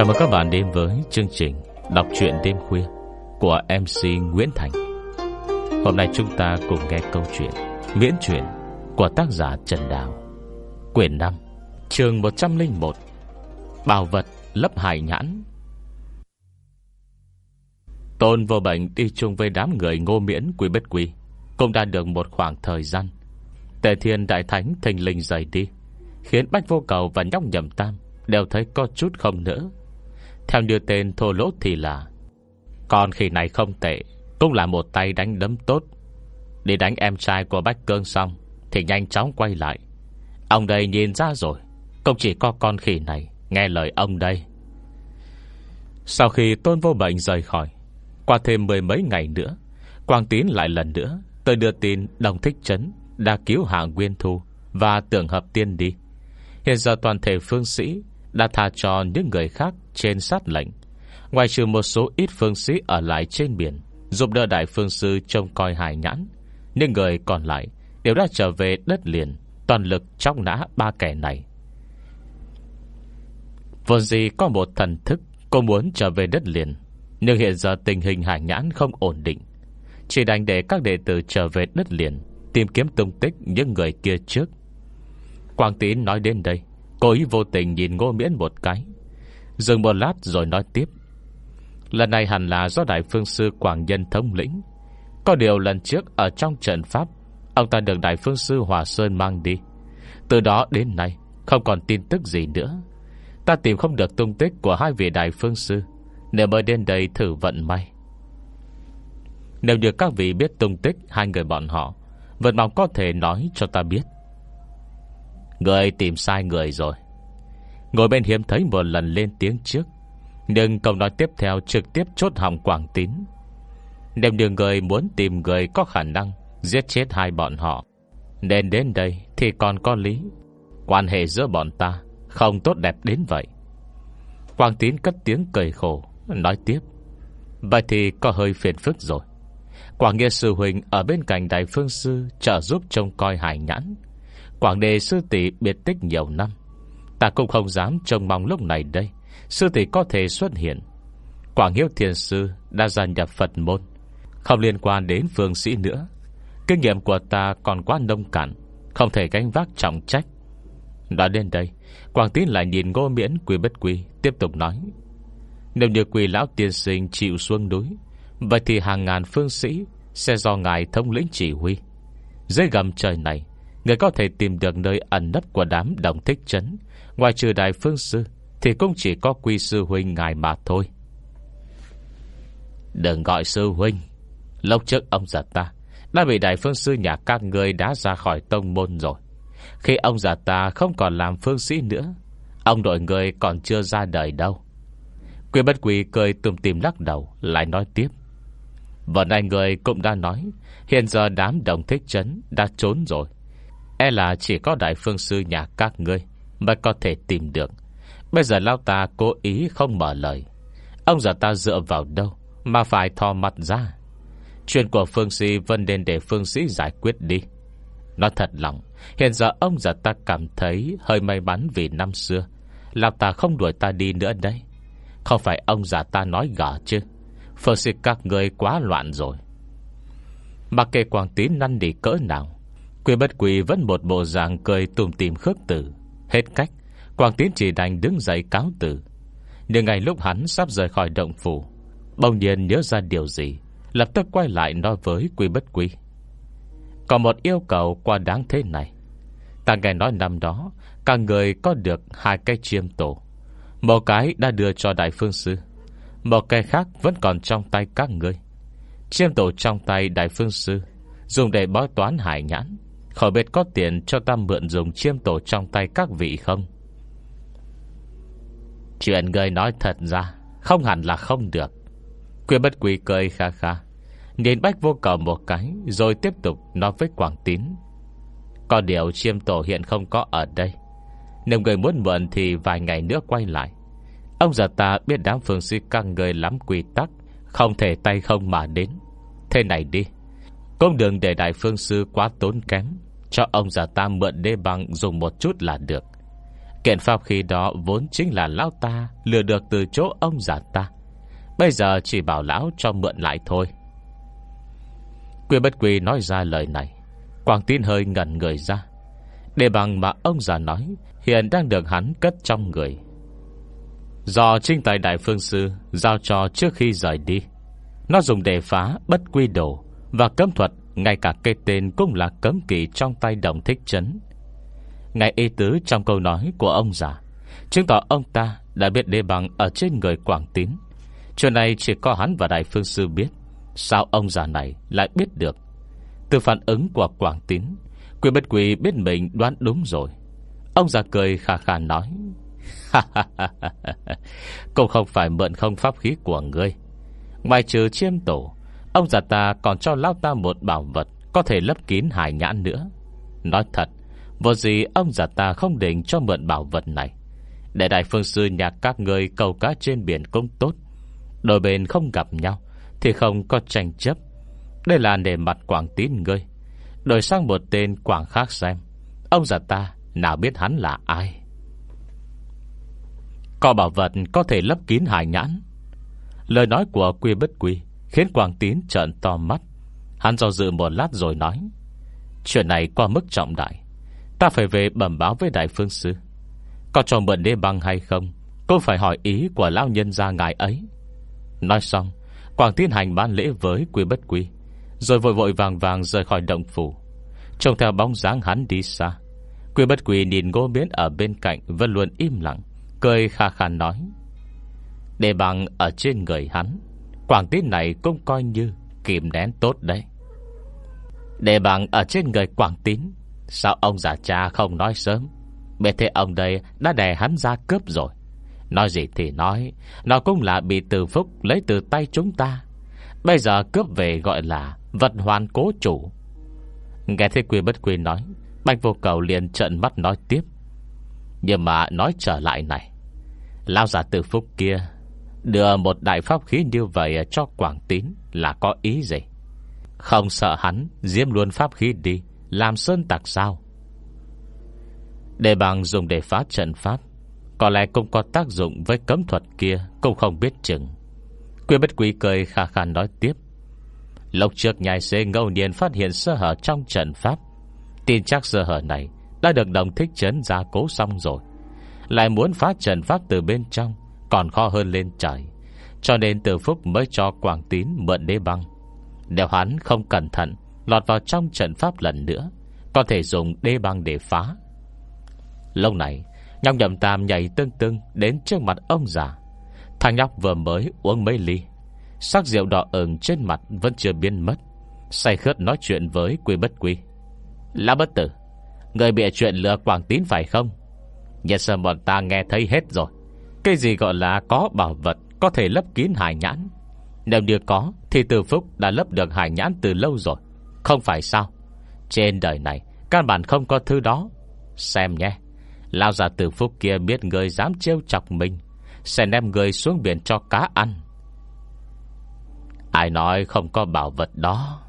Chào mừng các bạn đến với chương trình Đọc truyện đêm khuya Của MC Nguyễn Thành. Hôm nay chúng ta cùng nghe câu chuyện Miễn truyện của tác giả Trần Đào. Quyển 5 Trường 101 Bảo vật lấp hải nhãn. Tôn vô bệnh đi chung với đám người ngô miễn quý bất quý Cũng đã được một khoảng thời gian. Tề thiên đại thánh thình linh rời đi, Khiến Bách Vô Cầu và Nhóc nhầm Tam Đều thấy có chút không nữa theo như tên thô lỗ thì là, Con khi này không tệ, Cũng là một tay đánh đấm tốt. Đi đánh em trai của Bách Cương xong, Thì nhanh chóng quay lại. Ông đây nhìn ra rồi, Không chỉ có con khỉ này, Nghe lời ông đây. Sau khi tôn vô bệnh rời khỏi, Qua thêm mười mấy ngày nữa, Quang Tín lại lần nữa Tôi đưa tin đồng thích trấn Đã cứu hạ Nguyên Thu Và tưởng hợp tiên đi. Hiện giờ toàn thể phương sĩ Đã tha cho những người khác trên sát lệnh. Ngoài trừ một số ít phương sĩ Ở lại trên biển, Giúp đỡ đại phương sư trông coi hài nhãn, Nhưng người còn lại Đều đã trở về đất liền, Toàn lực trong nã ba kẻ này. Vốn gì có một thần thức, Cô muốn trở về đất liền, Nhưng hiện giờ tình hình hải nhãn không ổn định. Chỉ đành để các đệ tử trở về đất liền, Tìm kiếm tung tích những người kia trước. Quang Tín nói đến đây Cô ý vô tình nhìn ngô miễn một cái. Dừng một lát rồi nói tiếp. Lần này hẳn là do Đại Phương Sư Quảng Nhân thống lĩnh. Có điều lần trước Ở trong trận Pháp, Ông ta được Đại Phương Sư Hòa Sơn mang đi. Từ đó đến nay, Không còn tin tức gì nữa. Ta tìm không được tung tích của hai vị Đại Phương Sư. Nếu mới đến đây thử vận may. Nếu như các vị biết tung tích Hai người bọn họ Vẫn mong có thể nói cho ta biết. Người tìm sai người rồi. Ngồi bên hiếm thấy một lần lên tiếng trước. Nhưng câu nói tiếp theo trực tiếp chốt hỏng quảng tín. Nếu đường người muốn tìm người có khả năng Giết chết hai bọn họ. Nên đến đây thì còn có lý. Quan hệ giữa bọn ta Không tốt đẹp đến vậy. Quang tín cất tiếng cười khổ, Nói tiếp. Vậy thì có hơi phiền phức rồi. Quảng Nghĩa Sư Huỳnh ở bên cạnh Đại Phương Sư trợ giúp trông coi hải nhãn. Quảng đề sư tỷ biệt tích nhiều năm. Ta cũng không dám trông mong lúc này đây. Sư tỷ có thể xuất hiện. Quảng Hiếu Thiền Sư đã gia nhập Phật môn. Không liên quan đến phương sĩ nữa. Kinh nghiệm của ta còn quá nông cạn, Không thể gánh vác trọng trách. Đã đến đây, Quảng Tín lại nhìn ngô miễn quỳ bất quỳ Tiếp tục nói. Nếu như quỳ lão tiên sinh chịu xuống núi, Vậy thì hàng ngàn phương sĩ Sẽ do ngài thông lĩnh chỉ huy. Dưới gầm trời này, Người có thể tìm được nơi ẩn nấp của đám đồng thích chấn. Ngoài trừ đại phương sư, Thì cũng chỉ có quy sư huynh ngài mà thôi. Đừng gọi sư huynh. Lúc trước ông già ta Đã bị đại phương sư nhà các người đã ra khỏi tông môn rồi. Khi ông già ta không còn làm phương sĩ nữa, Ông đội người còn chưa ra đời đâu. Quyền bất quỷ cười tùm tìm lắc đầu, Lại nói tiếp. Vợ này người cũng đã nói, Hiện giờ đám đồng thích trấn đã trốn rồi. E là chỉ có đại phương sư nhà các ngươi. Mới có thể tìm được. Bây giờ Lao ta cố ý không mở lời. Ông già ta dựa vào đâu Mà phải thò mặt ra? Chuyện của phương sĩ vẫn nên để phương sĩ giải quyết đi. Nói thật lòng, Hiện giờ ông già ta cảm thấy Hơi may mắn vì năm xưa. Lao ta không đuổi ta đi nữa đấy. Không phải ông già ta nói gở chứ? Phương sĩ các người quá loạn rồi. Mặc kệ quảng tín năn đi cỡ nào, Quy bất quỳ vẫn một bộ dạng cười tùm tìm khước tử Hết cách Quảng Tiến chỉ đành đứng dậy cáo tử Nhưng ngày lúc hắn sắp rời khỏi động phủ, Bỗng nhiên nhớ ra điều gì, Lập tức quay lại nói với Quy bất quy. Còn một yêu cầu qua đáng thế này. Ta nghe nói năm đó, Cả người có được hai cái chiêm tổ. Một cái đã đưa cho Đại Phương Sư, Một cái khác vẫn còn trong tay các người Chiêm tổ trong tay Đại Phương Sư, Dùng để bói toán hải nhãn. Khỏi biết có tiền cho ta mượn dùng chiêm tổ trong tay các vị không? Chuyện người nói thật ra, Không hẳn là không được. Quyền bất quỳ cười kha kha, Nhìn bách vô cầu một cái, Rồi tiếp tục nói với Quảng Tín. Có điều chiêm tổ hiện không có ở đây. Nếu người muốn mượn Thì vài ngày nữa quay lại. Ông già ta biết đám phương sĩ căng người lắm quy tắc, Không thể tay không mà đến. Thế này đi. Cũng đừng để đại phương sư quá tốn kém cho ông già ta mượn đê băng dùng một chút là được. Kiện pháp khí đó vốn chính là lão ta, Lừa được từ chỗ ông già ta. Bây giờ chỉ bảo lão cho mượn lại thôi. Quy bất quy nói ra lời này. Quảng tin hơi ngẩn người ra. Đề bằng mà ông già nói, Hiện đang được hắn cất trong người. Do trinh tài đại phương sư Giao cho trước khi rời đi, Nó dùng để phá bất quy đồ Và cấm thuật ngay cả cây tên cũng là cấm kỵ Trong tay đồng thích chấn. Ngay ý tứ trong câu nói của ông già, Chứng tỏ ông ta đã biết đê bằng Ở trên người Quảng Tín. Chuyện này chỉ có hắn và Đại Phương Sư biết Sao ông già này lại biết được. Từ phản ứng của Quảng Tín Quyền bất quỷ biết mình đoán đúng rồi. Ông già cười khà khà nói Cũng không phải mượn không pháp khí của ngươi, Ngoài trừ chiêm tổ Ông già ta còn cho lão ta một bảo vật Có thể lấp kín hải nhãn nữa. Nói thật, Vô gì ông già ta không định cho mượn bảo vật này. Để đại phương sư nhà các người cầu cá trên biển cũng tốt. Đôi bên không gặp nhau Thì không có tranh chấp. Đây là nề mặt quảng tín ngươi. Đổi sang một tên quảng khác xem. Ông già ta nào biết hắn là ai? Có bảo vật có thể lấp kín hải nhãn. Lời nói của quy bất quy Khiến Quảng Tín trợn to mắt. Hắn do dự một lát rồi nói, Chuyện này qua mức trọng đại. Ta phải về bẩm báo với đại phương sư. Có cho mượn đế băng hay không, Cũng phải hỏi ý của lão nhân gia ngài ấy. Nói xong Quảng tiến hành ban lễ với quy bất quy, Rồi vội vội vàng vàng rời khỏi động phủ. Trông theo bóng dáng hắn đi xa, Quy bất quy nhìn ngô biến ở bên cạnh Vẫn luôn im lặng, Cười kha kha nói đề bằng ở trên người hắn. Quảng tín này cũng coi như Kìm nén tốt đấy. Để bằng ở trên người Quảng tín, Sao ông già cha không nói sớm? Biết thế ông đây đã đè hắn ra cướp rồi. Nói gì thì nói, Nó cũng là bị từ phúc lấy từ tay chúng ta. Bây giờ cướp về gọi là Vật hoàn cố chủ. Nghe thấy quy bất quy nói, Bạch vô cầu liền trận mắt nói tiếp. Nhưng mà nói trở lại này Lao giả từ phúc kia Đưa một đại pháp khí như vậy Cho Quảng Tín là có ý gì? Không sợ hắn Diêm luôn pháp khí đi, Làm sơn tạc sao? Để bằng dùng để phá trận pháp, có lẽ cũng có tác dụng với cấm thuật kia, Cũng không biết chừng. Quy bất quý cười khả khả nói tiếp. Lộc trước nhai xê ngẫu nhiên phát hiện sơ hở trong trận pháp, Tin chắc sơ hở này Đã được đồng thích chấn ra cố xong rồi, Lại muốn phá trận pháp từ bên trong còn khó hơn lên trời. Cho nên từ phúc mới cho Quảng Tín mượn đế băng. Nếu hắn không cẩn thận, Lọt vào trong trận pháp lần nữa, Có thể dùng đế băng để phá. Lâu này Nhong nhậm tam nhảy tương tương Đến trước mặt ông già. Thằng nhóc vừa mới uống mấy ly, Sắc rượu đỏ ửng trên mặt Vẫn chưa biến mất, Say khớt nói chuyện với quy bất quy. Lão bất tử, Người bịa chuyện lừa quảng tín phải không? Nhất sơ bọn ta nghe thấy hết rồi. Cái gì gọi là có bảo vật Có thể lấp kín hải nhãn? Nếu như có, Thì từ phúc đã lấp được hải nhãn từ lâu rồi. Không phải sao? Trên đời này, Căn bản không có thứ đó. Xem nhé Lao già từ phúc kia biết người dám trêu chọc mình, Sẽ đem người xuống biển cho cá ăn. Ai nói không có bảo vật đó?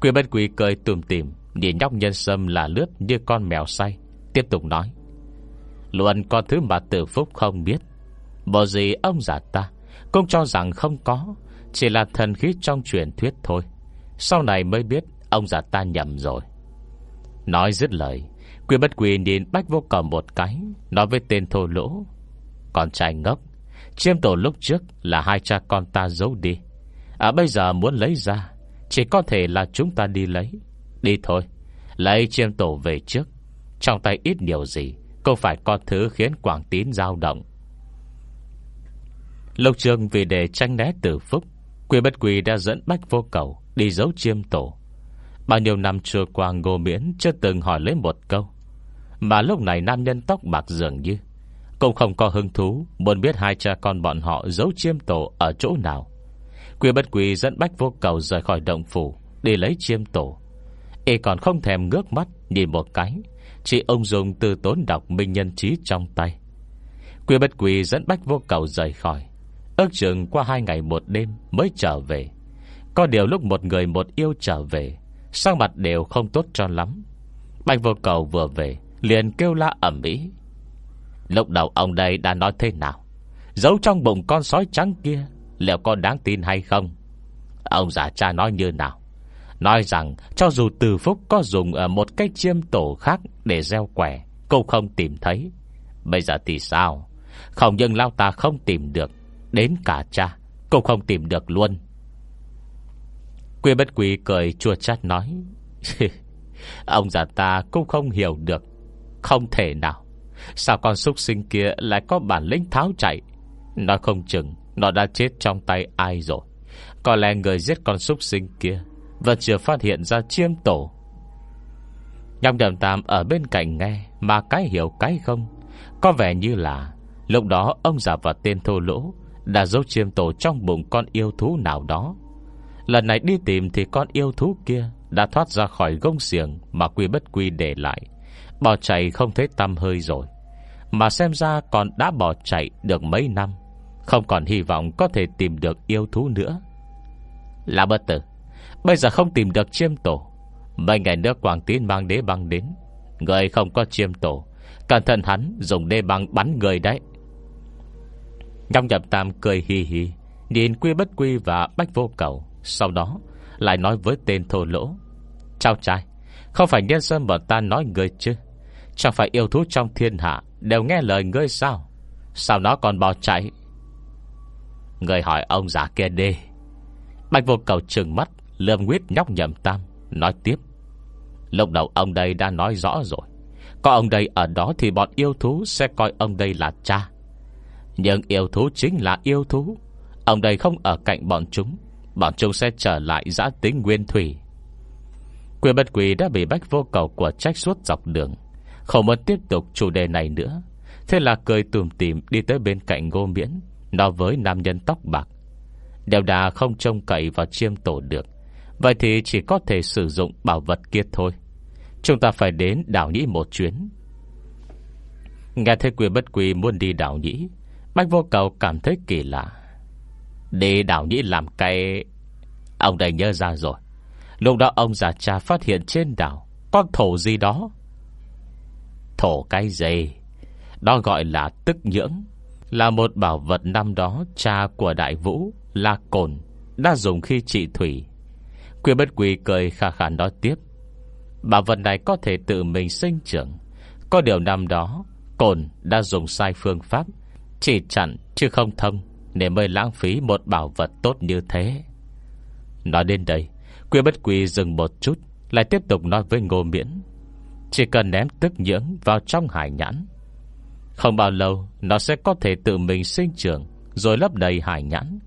Quy bất quỷ cười tùm tìm, Nhìn nhóc nhân sâm là lướt như con mèo say, Tiếp tục nói. Luôn có thứ mà tử phúc không biết. Bộ gì ông già ta? Cũng cho rằng không có, Chỉ là thần khí trong truyền thuyết thôi. Sau này mới biết Ông già ta nhầm rồi. Nói dứt lời, Quy bất quỳ nhìn bách vô cầm một cái, Nói với tên thô lỗ. Con trai ngốc, Chiêm tổ lúc trước là hai cha con ta giấu đi. À bây giờ muốn lấy ra, Chỉ có thể là chúng ta đi lấy. Đi thôi, Lấy chiêm tổ về trước. Trong tay ít nhiều gì, Cũng phải có thứ khiến Quảng Tín dao động. Lộc trường vì để tranh né tử phúc, Quy bất quỳ đã dẫn bách vô cầu Đi giấu chiêm tổ. Bao nhiêu năm trôi qua ngô miễn Chưa từng hỏi lấy một câu. Mà lúc này nam nhân tóc bạc dường như Cũng không có hứng thú Muốn biết hai cha con bọn họ giấu chiêm tổ Ở chỗ nào. Quy bất quỳ dẫn bách vô cầu rời khỏi động phủ Để lấy chiêm tổ. Y còn không thèm ngước mắt Nhìn một cái, Chỉ ông dùng từ tốn đọc minh nhân trí trong tay. Quy bất quỳ dẫn bách vô cầu rời khỏi. Ước chừng qua hai ngày một đêm Mới trở về. Có điều lúc một người một yêu trở về Sang mặt đều không tốt cho lắm. Bạch vô cầu vừa về, Liền kêu la ẩm ý Lúc đầu ông đây đã nói thế nào? Giấu trong bụng con sói trắng kia, Liệu có đáng tin hay không? Ông già cha nói như nào? Nói rằng cho dù từ phúc có dùng ở một cái chiêm tổ khác Để gieo quẻ, Cũng không tìm thấy. Bây giờ thì sao? Không nhưng lao ta không tìm được. Đến cả cha Cũng không tìm được luôn. Quy bất quý cười chua chát nói, Ông già ta cũng không hiểu được, Không thể nào. Sao con súc sinh kia lại có bản lĩnh tháo chạy? Nó không chừng, Nó đã chết trong tay ai rồi. Có lẽ người giết con súc sinh kia Vẫn chưa phát hiện ra chiêm tổ. Nhong đầm tam ở bên cạnh nghe Mà cái hiểu cái không. Có vẻ như là Lúc đó ông già và tên thô lỗ đã giấu chiêm tổ trong bụng con yêu thú nào đó. Lần này đi tìm thì con yêu thú kia Đã thoát ra khỏi gông xiềng Mà quy bất quy để lại. Bỏ chạy không thấy tâm hơi rồi. Mà xem ra còn đã bỏ chạy được mấy năm, Không còn hy vọng có thể tìm được yêu thú nữa. Là bất tử, Bây giờ không tìm được chiêm tổ. Mấy ngày nữa Quảng Tín mang đế băng đến. Người không có chiêm tổ, Cẩn thận hắn dùng đế băng bắn người đấy. Nhong nhập tam cười hì hì, Nhìn quy bất quy và bách vô cầu. Sau đó, lại nói với tên thô lỗ, Chào trai, Không phải nhân dân bọn ta nói người chứ? Chẳng phải yêu thú trong thiên hạ Đều nghe lời ngươi sao? Sao nó còn bỏ chạy? Người hỏi ông già kia đi. Bạch vô cầu trừng mắt Lơm nguyết nhóc nhầm tam, Nói tiếp. Lúc đầu ông đây đã nói rõ rồi. Có ông đây ở đó thì bọn yêu thú Sẽ coi ông đây là cha. Nhưng yêu thú chính là yêu thú. Ông đây không ở cạnh bọn chúng. Bọn chúng sẽ trở lại giã tính nguyên thủy. Quyền bất quỷ đã bị bách vô cầu của trách suốt dọc đường. Không muốn tiếp tục chủ đề này nữa. Thế là cười tùm tìm đi tới bên cạnh ngô miễn, Nói với nam nhân tóc bạc. Đều đà không trông cậy vào chiêm tổ được. Vậy thì chỉ có thể sử dụng bảo vật kia thôi. Chúng ta phải đến đảo nhĩ một chuyến. Nghe thấy quyền bất quỳ muốn đi đảo nhĩ Bách vô cầu cảm thấy kỳ lạ. Đi đảo nhĩ làm cây Ông đây nhớ ra rồi. Lúc đó ông già cha phát hiện trên đảo Con thổ gì đó. Thổ cái gì? Đó gọi là tức nhưỡng, Là một bảo vật năm đó Cha của đại vũ là cồn Đã dùng khi trị thủy. Quy bất quỳ cười khả khả nói tiếp, Bảo vật này có thể tự mình sinh trưởng. Có điều năm đó, Cồn đã dùng sai phương pháp. Chỉ chặn chứ không thông, Để mới lãng phí một bảo vật tốt như thế. Nói đến đây, quy bất quỳ dừng một chút, Lại tiếp tục nói với Ngô Miễn. Chỉ cần ném tức nhưỡng vào trong hải nhãn, Không bao lâu Nó sẽ có thể tự mình sinh trưởng, Rồi lấp đầy hải nhãn.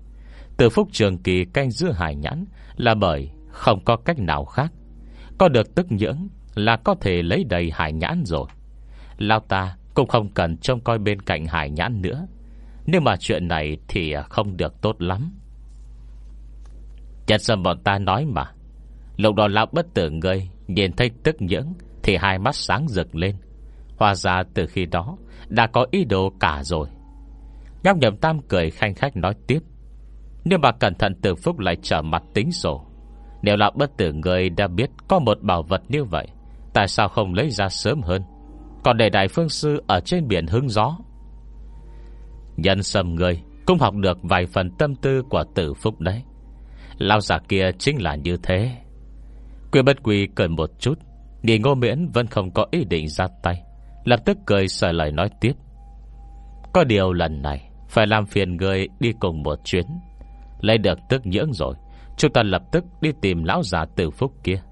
Từ phúc trường kỳ canh giữ hải nhãn Là bởi không có cách nào khác. Có được tức nhưỡng Là có thể lấy đầy hải nhãn rồi. Lao ta cũng không cần trông coi bên cạnh hải nhãn nữa. Nhưng mà chuyện này thì không được tốt lắm. Chật sâm bọn ta nói mà. Lúc đó lão bất tử người Nhìn thấy tức nhưỡng thì hai mắt sáng rực lên. Hòa ra từ khi đó Đã có ý đồ cả rồi. Nhóc nhầm tam cười khanh khách nói tiếp. Nếu mà cẩn thận từ phúc lại trở mặt tính sổ. Nếu là bất tử người đã biết Có một bảo vật như vậy, Tại sao không lấy ra sớm hơn? Còn để đại phương sư ở trên biển hứng gió. Nhân sầm người, Cũng học được vài phần tâm tư của tử phúc đấy. Lao giả kia chính là như thế. Quyên bất quỳ cười một chút đi ngô miễn vẫn không có ý định ra tay, Lập tức cười sợi lời nói tiếp. Có điều lần này, Phải làm phiền người đi cùng một chuyến. Lấy được tức nhưỡng rồi, Chúng ta lập tức đi tìm lão già tử phúc kia.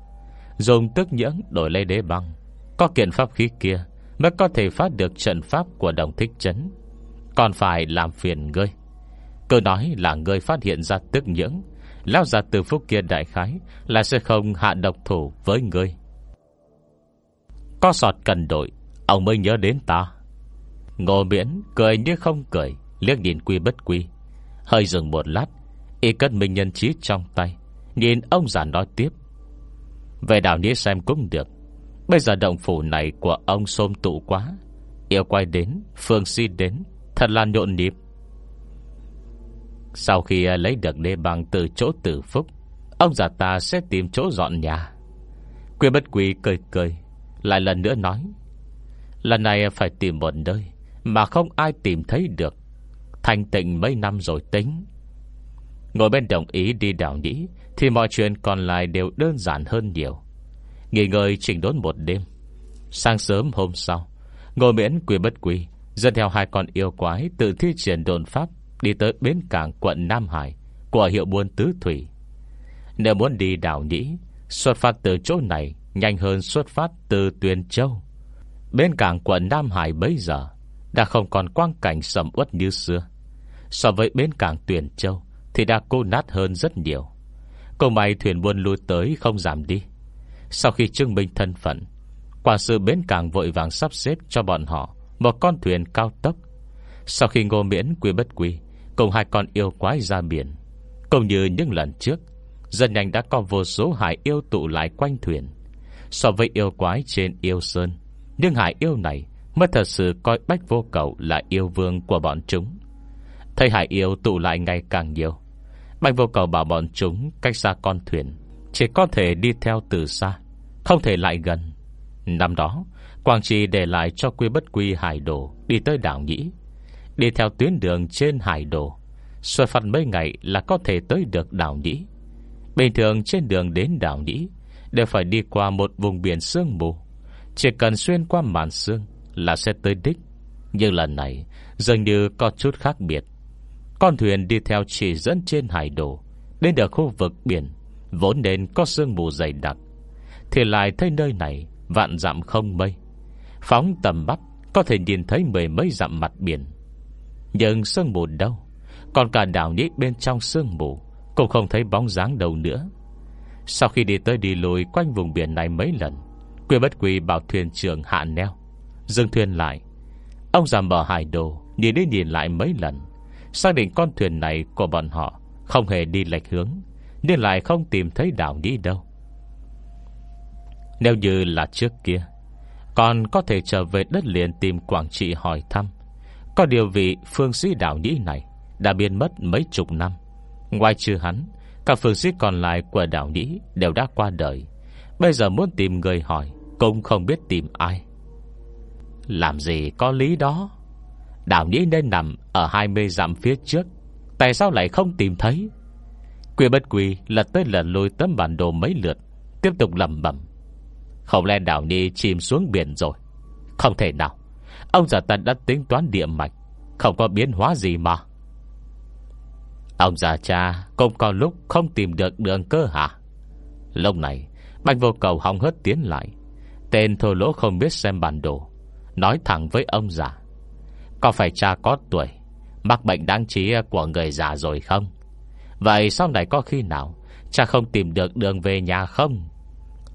Dùng tức nhưỡng đổi lấy đế băng, Có kiện pháp khí kia Mới có thể phát được trận pháp của đồng thích chấn. Còn phải làm phiền ngươi. Cứ nói là ngươi phát hiện ra tức nhưỡng Lao ra từ phúc kia đại khái Là sẽ không hạ độc thủ với ngươi. Có sọt cần đội, Ông mới nhớ đến ta. Ngô miễn cười như không cười, Liếc nhìn quy bất quy. Hơi dừng một lát, Y cất minh nhân trí trong tay, Nhìn ông già nói tiếp. Về đảo nghĩa xem cũng được Bây giờ động phủ này của ông xôm tụ quá. Yêu quay đến, Phương si đến, Thật là nhộn nhịp. Sau khi à, lấy được đê bằng từ chỗ tử phúc, Ông già ta sẽ tìm chỗ dọn nhà. Quy bất quý cười cười, lại lần nữa nói, Lần này phải tìm một nơi Mà không ai tìm thấy được. Thành tịnh mấy năm rồi tính. Ngồi bên đồng ý đi đảo nhĩ, Thì mọi chuyện còn lại đều đơn giản hơn nhiều. Nghỉ ngơi chỉnh đốn một đêm. Sáng sớm hôm sau Ngồi miễn quy bất quy Dẫn theo hai con yêu quái Tự thi triển đồn pháp Đi tới bến cảng quận Nam Hải Của hiệu buôn Tứ Thủy. Nếu muốn đi đảo nhĩ, Xuất phát từ chỗ này Nhanh hơn xuất phát từ Tuyền Châu. Bên cảng quận Nam Hải bấy giờ Đã không còn quang cảnh sầm uất như xưa. So với bến cảng Tuyền Châu Thì đã cô nát hơn rất nhiều. Câu may thuyền buôn lui tới không giảm đi. Sau khi chứng minh thân phận Quản sự bến cảng vội vàng sắp xếp cho bọn họ Một con thuyền cao tốc. Sau khi ngô miễn quy bất quy, Cùng hai con yêu quái ra biển, Cũng như những lần trước, Dân nhanh đã có vô số hải yêu tụ lại quanh thuyền. So với yêu quái trên yêu sơn Nhưng hải yêu này Mới thật sự coi bách vô cầu Là yêu vương của bọn chúng. Thấy hải yêu tụ lại ngày càng nhiều, Bách vô cầu bảo bọn chúng Cách xa con thuyền chỉ có thể đi theo từ xa, Không thể lại gần. Năm đó, Quang Trì để lại cho quy bất quy hải đồ Đi tới đảo Nhĩ. Đi theo tuyến đường trên hải đồ, Xuất phát mấy ngày là có thể tới được đảo Nhĩ. Bình thường trên đường đến đảo Nhĩ Đều phải đi qua một vùng biển sương mù. Chỉ cần xuyên qua màn sương Là sẽ tới đích. Nhưng lần này, Dường như có chút khác biệt. Con thuyền đi theo chỉ dẫn trên hải đồ, Đến được khu vực biển. Vốn nên có sương mù dày đặc, Thì lại thấy nơi này Vạn dặm không mây. Phóng tầm mắt, Có thể nhìn thấy mười mấy dặm mặt biển. Nhưng sương mù đâu? Còn cả đảo nhít bên trong sương mù, Cũng không thấy bóng dáng đâu nữa. Sau khi đi tới đi lùi Quanh vùng biển này mấy lần Quy bất quy bảo thuyền trưởng hạ neo, Dừng thuyền lại. Ông già mở hải đồ, Nhìn đi nhìn lại mấy lần, Xác định con thuyền này của bọn họ Không hề đi lệch hướng. Nên lại không tìm thấy đảo nhĩ đâu. Nếu như là trước kia, Còn có thể trở về đất liền Tìm Quảng Trị hỏi thăm. Có điều vị phương sĩ đảo nhĩ này Đã biến mất mấy chục năm. Ngoài trừ hắn, Các phương sĩ còn lại của đảo nhĩ Đều đã qua đời. Bây giờ muốn tìm người hỏi, Cũng không biết tìm ai. Làm gì có lý đó? Đảo nhĩ nên nằm Ở 20 dặm phía trước, Tại sao lại không tìm thấy? Quy bất quy là tới lần lôi tấm bản đồ mấy lượt, Tiếp tục lầm bẩm. Không lẽ đảo Ni chìm xuống biển rồi? Không thể nào. Ông già ta đã tính toán địa mạch, Không có biến hóa gì mà. Ông già cha Cũng có lúc không tìm được đường cơ hả? Lúc này, Bạch vô cầu hong hớt tiến lại. Tên thô lỗ không biết xem bản đồ, Nói thẳng với ông già. Có phải cha có tuổi, Mắc bệnh đáng trí của người già rồi không? Vậy sau này có khi nào Cha không tìm được đường về nhà không?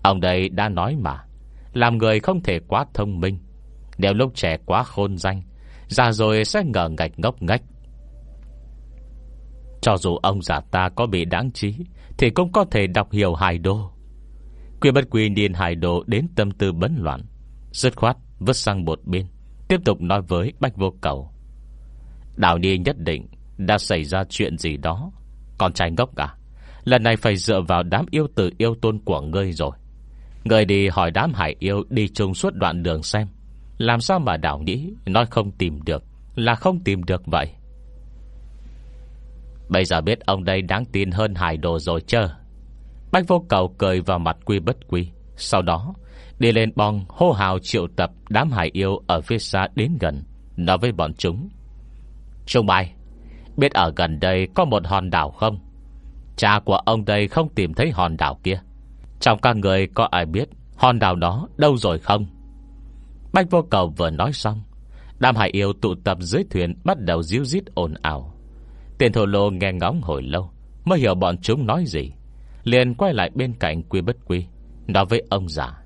Ông đây đã nói mà, Làm người không thể quá thông minh. Nếu lúc trẻ quá khôn danh, Già rồi sẽ ngờ ngạch ngốc ngách Cho dù ông già ta có bị đáng trí, Thì cũng có thể đọc hiểu hài đô Quy bất quy điên hài đồ đến tâm tư bấn loạn, Dứt khoát vứt sang một bên, Tiếp tục nói với Bách Vô Cầu. Đào Ni nhất định Đã xảy ra chuyện gì đó con trai ngốc à? Lần này phải dựa vào đám yêu tử yêu tôn của ngươi rồi. Ngươi đi hỏi đám hải yêu Đi chung suốt đoạn đường xem. Làm sao mà đảo nhĩ Nói không tìm được, Là không tìm được vậy? Bây giờ biết ông đây đáng tin hơn hải đồ rồi chơ Bách vô cầu cười vào mặt quy bất quy. Sau đó, Đi lên bong hô hào triệu tập Đám hải yêu ở phía xa đến gần, Nói với bọn chúng. Trung bài Biết ở gần đây có một hòn đảo không? Cha của ông đây không tìm thấy hòn đảo kia. Trong các người có ai biết Hòn đảo đó đâu rồi không? Bách vô cầu vừa nói xong, Đám hải yêu tụ tập dưới thuyền Bắt đầu díu dít ồn ào. Tiền thổ lô nghe ngóng hồi lâu, Mới hiểu bọn chúng nói gì, Liền quay lại bên cạnh quy bất quy, Nói với ông già.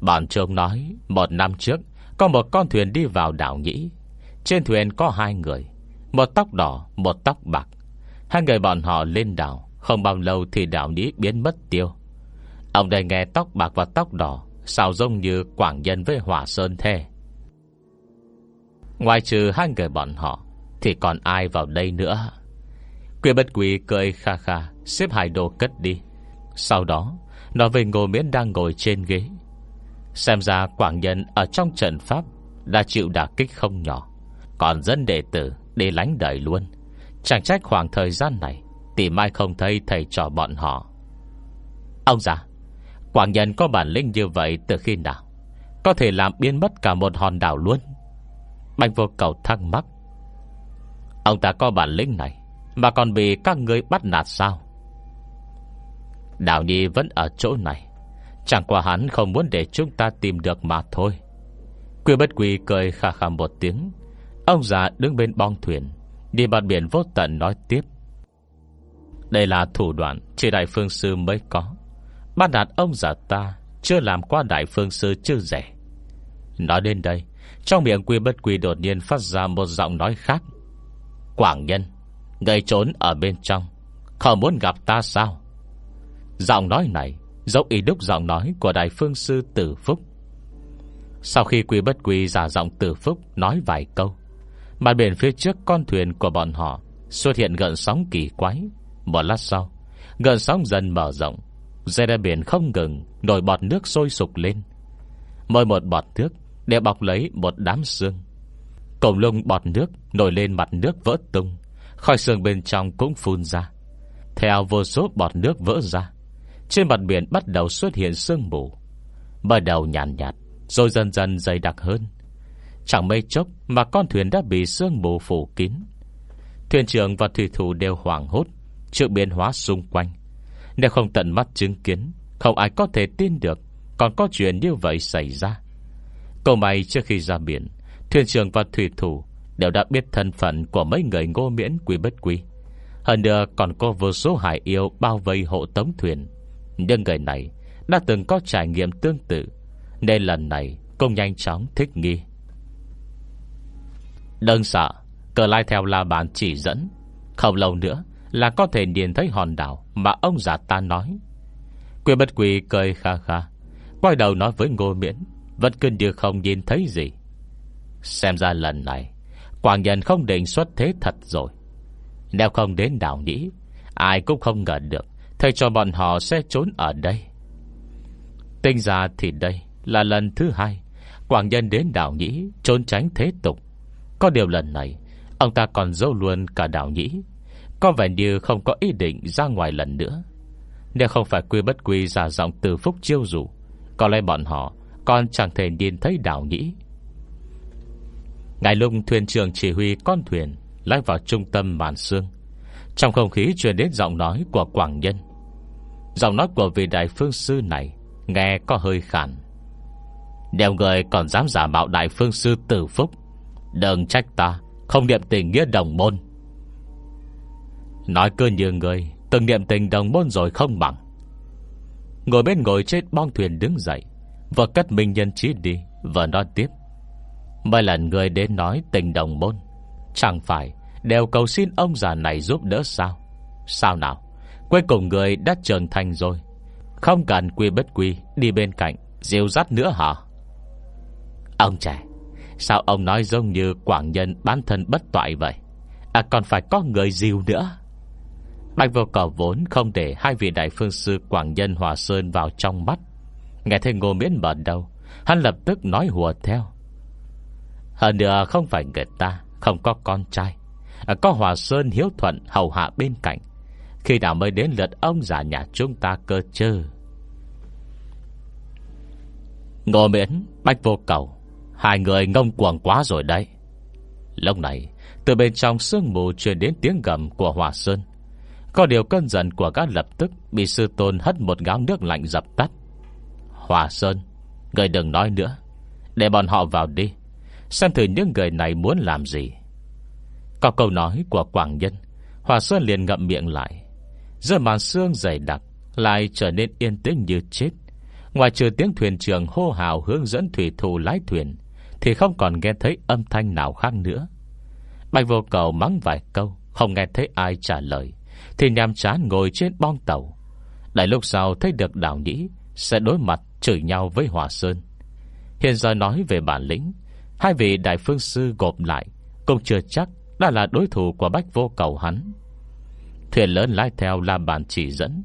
Bọn chúng nói, Một năm trước, Có một con thuyền đi vào đảo Nhĩ. Trên thuyền có hai người một tóc đỏ, một tóc bạc. Hai người bọn họ lên đảo. Không bao lâu thì đảo Nhĩ biến mất tiêu. Ông đây nghe tóc bạc và tóc đỏ Sao giống như Quảng Nhân với Hỏa Sơn thế? Ngoài trừ hai người bọn họ Thì còn ai vào đây nữa? Quyền bất quỳ cười kha kha Xếp hai đồ cất đi. Sau đó Nói về ngô miễn đang ngồi trên ghế. Xem ra Quảng Nhân ở trong trận Pháp Đã chịu đả kích không nhỏ. Còn dân đệ tử đi lánh đời luôn. Chẳng trách khoảng thời gian này Tìm mai không thấy thầy trò bọn họ. Ông già Quảng nhân có bản lĩnh như vậy từ khi nào? Có thể làm biến mất cả một hòn đảo luôn. Bạch vô cầu thắc mắc. Ông ta có bản lĩnh này, Mà còn bị các người bắt nạt sao? Đảo Nhi vẫn ở chỗ này. Chẳng qua hắn không muốn để chúng ta tìm được mà thôi. Quy bất quy cười khà khà một tiếng. Ông già đứng bên bong thuyền, Đi bạt biển vô tận nói tiếp. Đây là thủ đoạn Chỉ đại phương sư mới có. Bắt đạt ông già ta Chưa làm qua đại phương sư chưa rẻ. Nói đến đây, Trong miệng quy bất quy đột nhiên phát ra một giọng nói khác. Quảng nhân, Gây trốn ở bên trong, Không muốn gặp ta sao? Giọng nói này giống ý đúc giọng nói của đại phương sư Tử Phúc. Sau khi quy bất quy giả giọng Tử Phúc Nói vài câu Mặt biển phía trước con thuyền của bọn họ Xuất hiện gần sóng kỳ quái. Một lát sau Gần sóng dần mở rộng. Dây ra biển không ngừng Nổi bọt nước sôi sục lên. Mỗi một bọt nước Đều bọc lấy một đám xương. Cổng lông bọt nước Nổi lên mặt nước vỡ tung Khỏi xương bên trong cũng phun ra. Theo vô số bọt nước vỡ ra Trên mặt biển bắt đầu xuất hiện sương mù. Bắt đầu nhàn nhạt, nhạt Rồi dần dần dày đặc hơn. Chẳng mấy chốc mà con thuyền đã bị sương mù phủ kín. Thuyền trưởng và thủy thủ đều hoảng hốt, Trước biến hóa xung quanh. Nếu không tận mắt chứng kiến, Không ai có thể tin được Còn có chuyện như vậy xảy ra. Câu may trước khi ra biển, Thuyền trưởng và thủy thủ Đều đã biết thân phận của mấy người ngô miễn quý bất quý. Hơn nữa còn có vô số hải yêu Bao vây hộ tống thuyền. Nhưng người này Đã từng có trải nghiệm tương tự, Nên lần này cũng nhanh chóng thích nghi. Đừng sợ, Cờ lai theo là bản chỉ dẫn. Không lâu nữa là có thể nhìn thấy hòn đảo Mà ông già ta nói. Quyền bất quỳ cười kha kha, Quay đầu nói với ngô miễn, Vẫn cứ như không nhìn thấy gì. Xem ra lần này Quảng nhân không định xuất thế thật rồi. Nếu không đến đảo nhĩ, Ai cũng không ngờ được Thầy cho bọn họ sẽ trốn ở đây. Tinh ra thì đây Là lần thứ hai Quảng nhân đến đảo nhĩ Trốn tránh thế tục. Có điều lần này, Ông ta còn dâu luôn cả đảo nhĩ. Có vẻ như không có ý định ra ngoài lần nữa. Nếu không phải quy bất quy giả giọng từ phúc chiêu rủ Có lẽ bọn họ Còn chẳng thể nhìn thấy đảo nhĩ. Ngài lúc thuyền trưởng chỉ huy con thuyền Lái vào trung tâm màn xương Trong không khí truyền đến giọng nói của Quảng Nhân. Giọng nói của vị đại phương sư này Nghe có hơi khản Đều người còn dám giả mạo đại phương sư tử phúc Đừng trách ta, Không niệm tình nghĩa đồng môn. Nói cơ như người, Từng niệm tình đồng môn rồi không bằng. Ngồi bên ngồi trên bong thuyền đứng dậy Và cất minh nhân trí đi Và nói tiếp. Mấy lần người đến nói tình đồng môn, Chẳng phải Đều cầu xin ông già này giúp đỡ sao? Sao nào? Cuối cùng người đã trưởng thành rồi. Không cần quy bất quy, Đi bên cạnh Diêu dắt nữa hả? Ông trẻ Sao ông nói giống như quảng nhân bán thân bất toại vậy? À còn phải có người diều nữa. Bạch vô cầu vốn không để Hai vị đại phương sư Quảng Nhân Hòa Sơn vào trong mắt. Nghe thấy ngô miễn mở đầu Hắn lập tức nói hùa theo. Hơn nữa không phải người ta Không có con trai. À, Có Hòa Sơn hiếu thuận hầu hạ bên cạnh. Khi nào mới đến lượt ông già nhà chúng ta cơ chơ Ngô miễn bạch vô cầu Hai người ngông cuồng quá rồi đấy. Lúc này, Từ bên trong sương mù truyền đến tiếng gầm của Hòa Sơn. Có điều cơn giận của các lập tức Bị sư tôn hất một gáo nước lạnh dập tắt. Hòa Sơn, Người đừng nói nữa. Để bọn họ vào đi. Xem thử những người này muốn làm gì. Có câu nói của Quảng Nhân, Hòa sơn liền ngậm miệng lại. Giờ màn xương dày đặc, Lại trở nên yên tĩnh như chết. Ngoài trừ tiếng thuyền trưởng hô hào Hướng dẫn thủy thủ lái thuyền thì không còn nghe thấy âm thanh nào khác nữa. Bạch vô cầu mắng vài câu, Không nghe thấy ai trả lời. Thì nhàm chán ngồi trên bong tàu. Đại lúc sau thấy được đảo nhĩ Sẽ đối mặt chửi nhau với Hòa Sơn. Hiện giờ nói về bản lĩnh, Hai vị đại phương sư gộp lại, Cũng chưa chắc đã là đối thủ của bách vô cầu hắn. Thuyền lớn lái theo là bản chỉ dẫn.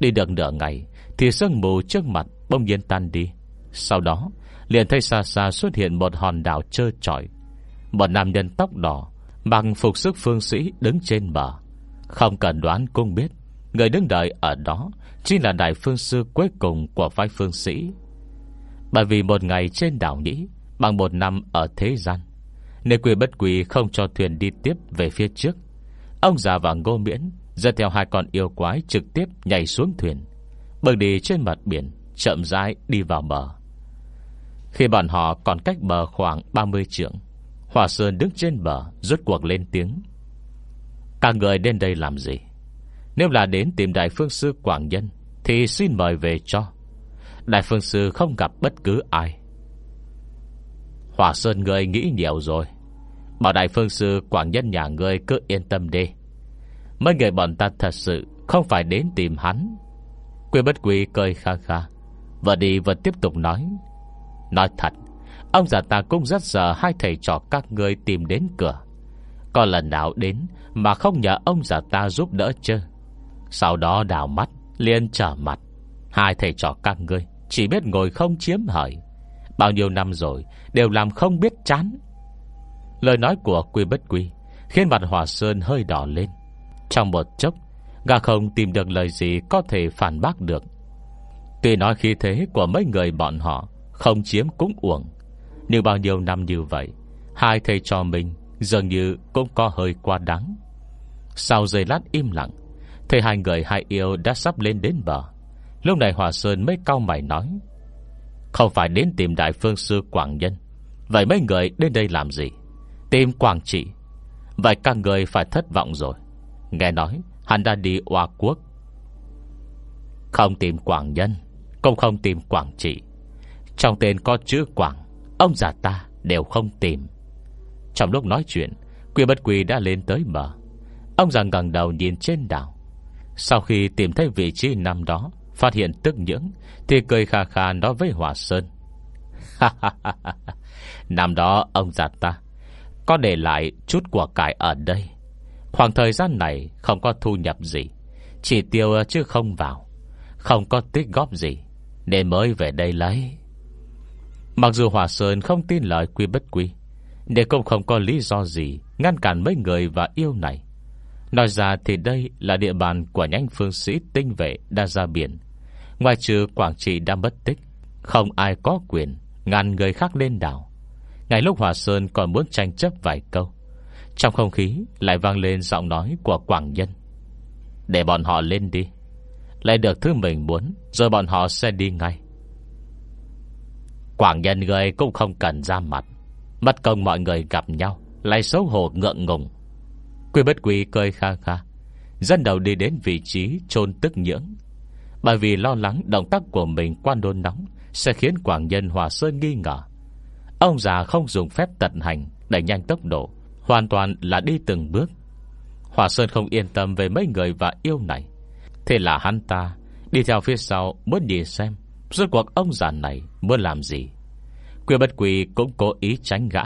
Đi được nửa ngày, Thì sương mù trước mặt bông nhiên tan đi. Sau đó Liền thấy xa xa xuất hiện một hòn đảo trơ trọi. Một nam nhân tóc đỏ Bằng phục sức phương sĩ đứng trên bờ. Không cần đoán cũng biết, Người đứng đợi ở đó Chính là đại phương sư cuối cùng của phái phương sĩ. Bởi vì một ngày trên đảo nhĩ, Bằng một năm ở thế gian, Nên quỷ bất quỷ không cho thuyền đi tiếp về phía trước. Ông già và ngô miễn Dẫn theo hai con yêu quái trực tiếp nhảy xuống thuyền, Bước đi trên mặt biển, Chậm rãi đi vào bờ. Khi bọn họ còn cách bờ khoảng 30 trượng. Hòa Sơn đứng trên bờ, Rốt cuộc lên tiếng. Các người đến đây làm gì? Nếu là đến tìm Đại Phương Sư Quảng Nhân, Thì xin mời về cho. Đại Phương Sư không gặp bất cứ ai. Hòa Sơn người nghĩ nhiều rồi. Bảo Đại Phương Sư Quảng Nhân nhà người cứ yên tâm đi. Mấy người bọn ta thật sự Không phải đến tìm hắn. Quy bất quy cười kha kha. Và đi và tiếp tục nói. Nói thật, Ông già ta cũng rất sợ Hai thầy trò các ngươi tìm đến cửa. Có lần nào đến Mà không nhờ ông già ta giúp đỡ chứ? Sau đó đào mắt, liền trở mặt. Hai thầy trò các ngươi Chỉ biết ngồi không chiếm hỏi. Bao nhiêu năm rồi, Đều làm không biết chán. Lời nói của Quy Bất Quy Khiến mặt Hòa Sơn hơi đỏ lên. Trong một chốc Gà không tìm được lời gì có thể phản bác được. Tuy nói khi thế của mấy người bọn họ không chiếm cũng uổng. Nhưng bao nhiêu năm như vậy, Hai thầy trò mình Dường như cũng có hơi quá đáng. Sau giây lát im lặng, Thầy hai người hai yêu đã sắp lên đến bờ. Lúc này Hòa Sơn mới cao mày nói, Không phải đến tìm Đại Phương Sư Quảng Nhân. Vậy mấy người đến đây làm gì? Tìm Quảng Trị. Vậy các người phải thất vọng rồi. Nghe nói, Hắn đã đi Hoa Quốc. Không tìm Quảng Nhân, Cũng không tìm Quảng Trị. Trong tên có chữ Quảng, Ông già ta đều không tìm. Trong lúc nói chuyện, Quy bất quỳ đã lên tới bờ. Ông già ngẩng đầu nhìn trên đảo. Sau khi tìm thấy vị trí năm đó, Phát hiện tức nhưỡng, Thì cười khà khà nói với Hòa Sơn. Năm đó, ông già ta, Có để lại chút của cải ở đây. Khoảng thời gian này không có thu nhập gì, Chỉ tiêu chứ không vào. Không có tích góp gì, Nên mới về đây lấy. Mặc dù Hòa Sơn không tin lời quy bất quy Để cũng không có lý do gì Ngăn cản mấy người và yêu này. Nói ra thì đây là địa bàn Của nhánh phương sĩ tinh vệ đã ra biển. Ngoài trừ Quảng Trị đã mất tích, Không ai có quyền Ngăn người khác lên đảo. Ngày lúc Hòa Sơn còn muốn tranh chấp vài câu, trong không khí lại vang lên giọng nói của Quảng Nhân. Để bọn họ lên đi Lại được thứ mình muốn, Rồi bọn họ sẽ đi ngay. Quảng Nhân người cũng không cần ra mặt. Mất công mọi người gặp nhau, Lại xấu hổ ngượng ngùng. Quy bất quy cười kha kha. Dân đầu đi đến vị trí chôn tức nhưỡng. Bởi vì lo lắng động tác của mình quan đôn nóng Sẽ khiến Quảng Nhân Hòa Sơn nghi ngờ. Ông già không dùng phép tận hành, Đẩy nhanh tốc độ, Hoàn toàn là đi từng bước. Hòa Sơn không yên tâm về mấy người và yêu này. Thế là hắn ta Đi theo phía sau, muốn nhìn xem Rốt cuộc ông già này muốn làm gì? Quyền bất quỳ cũng cố ý tránh gã.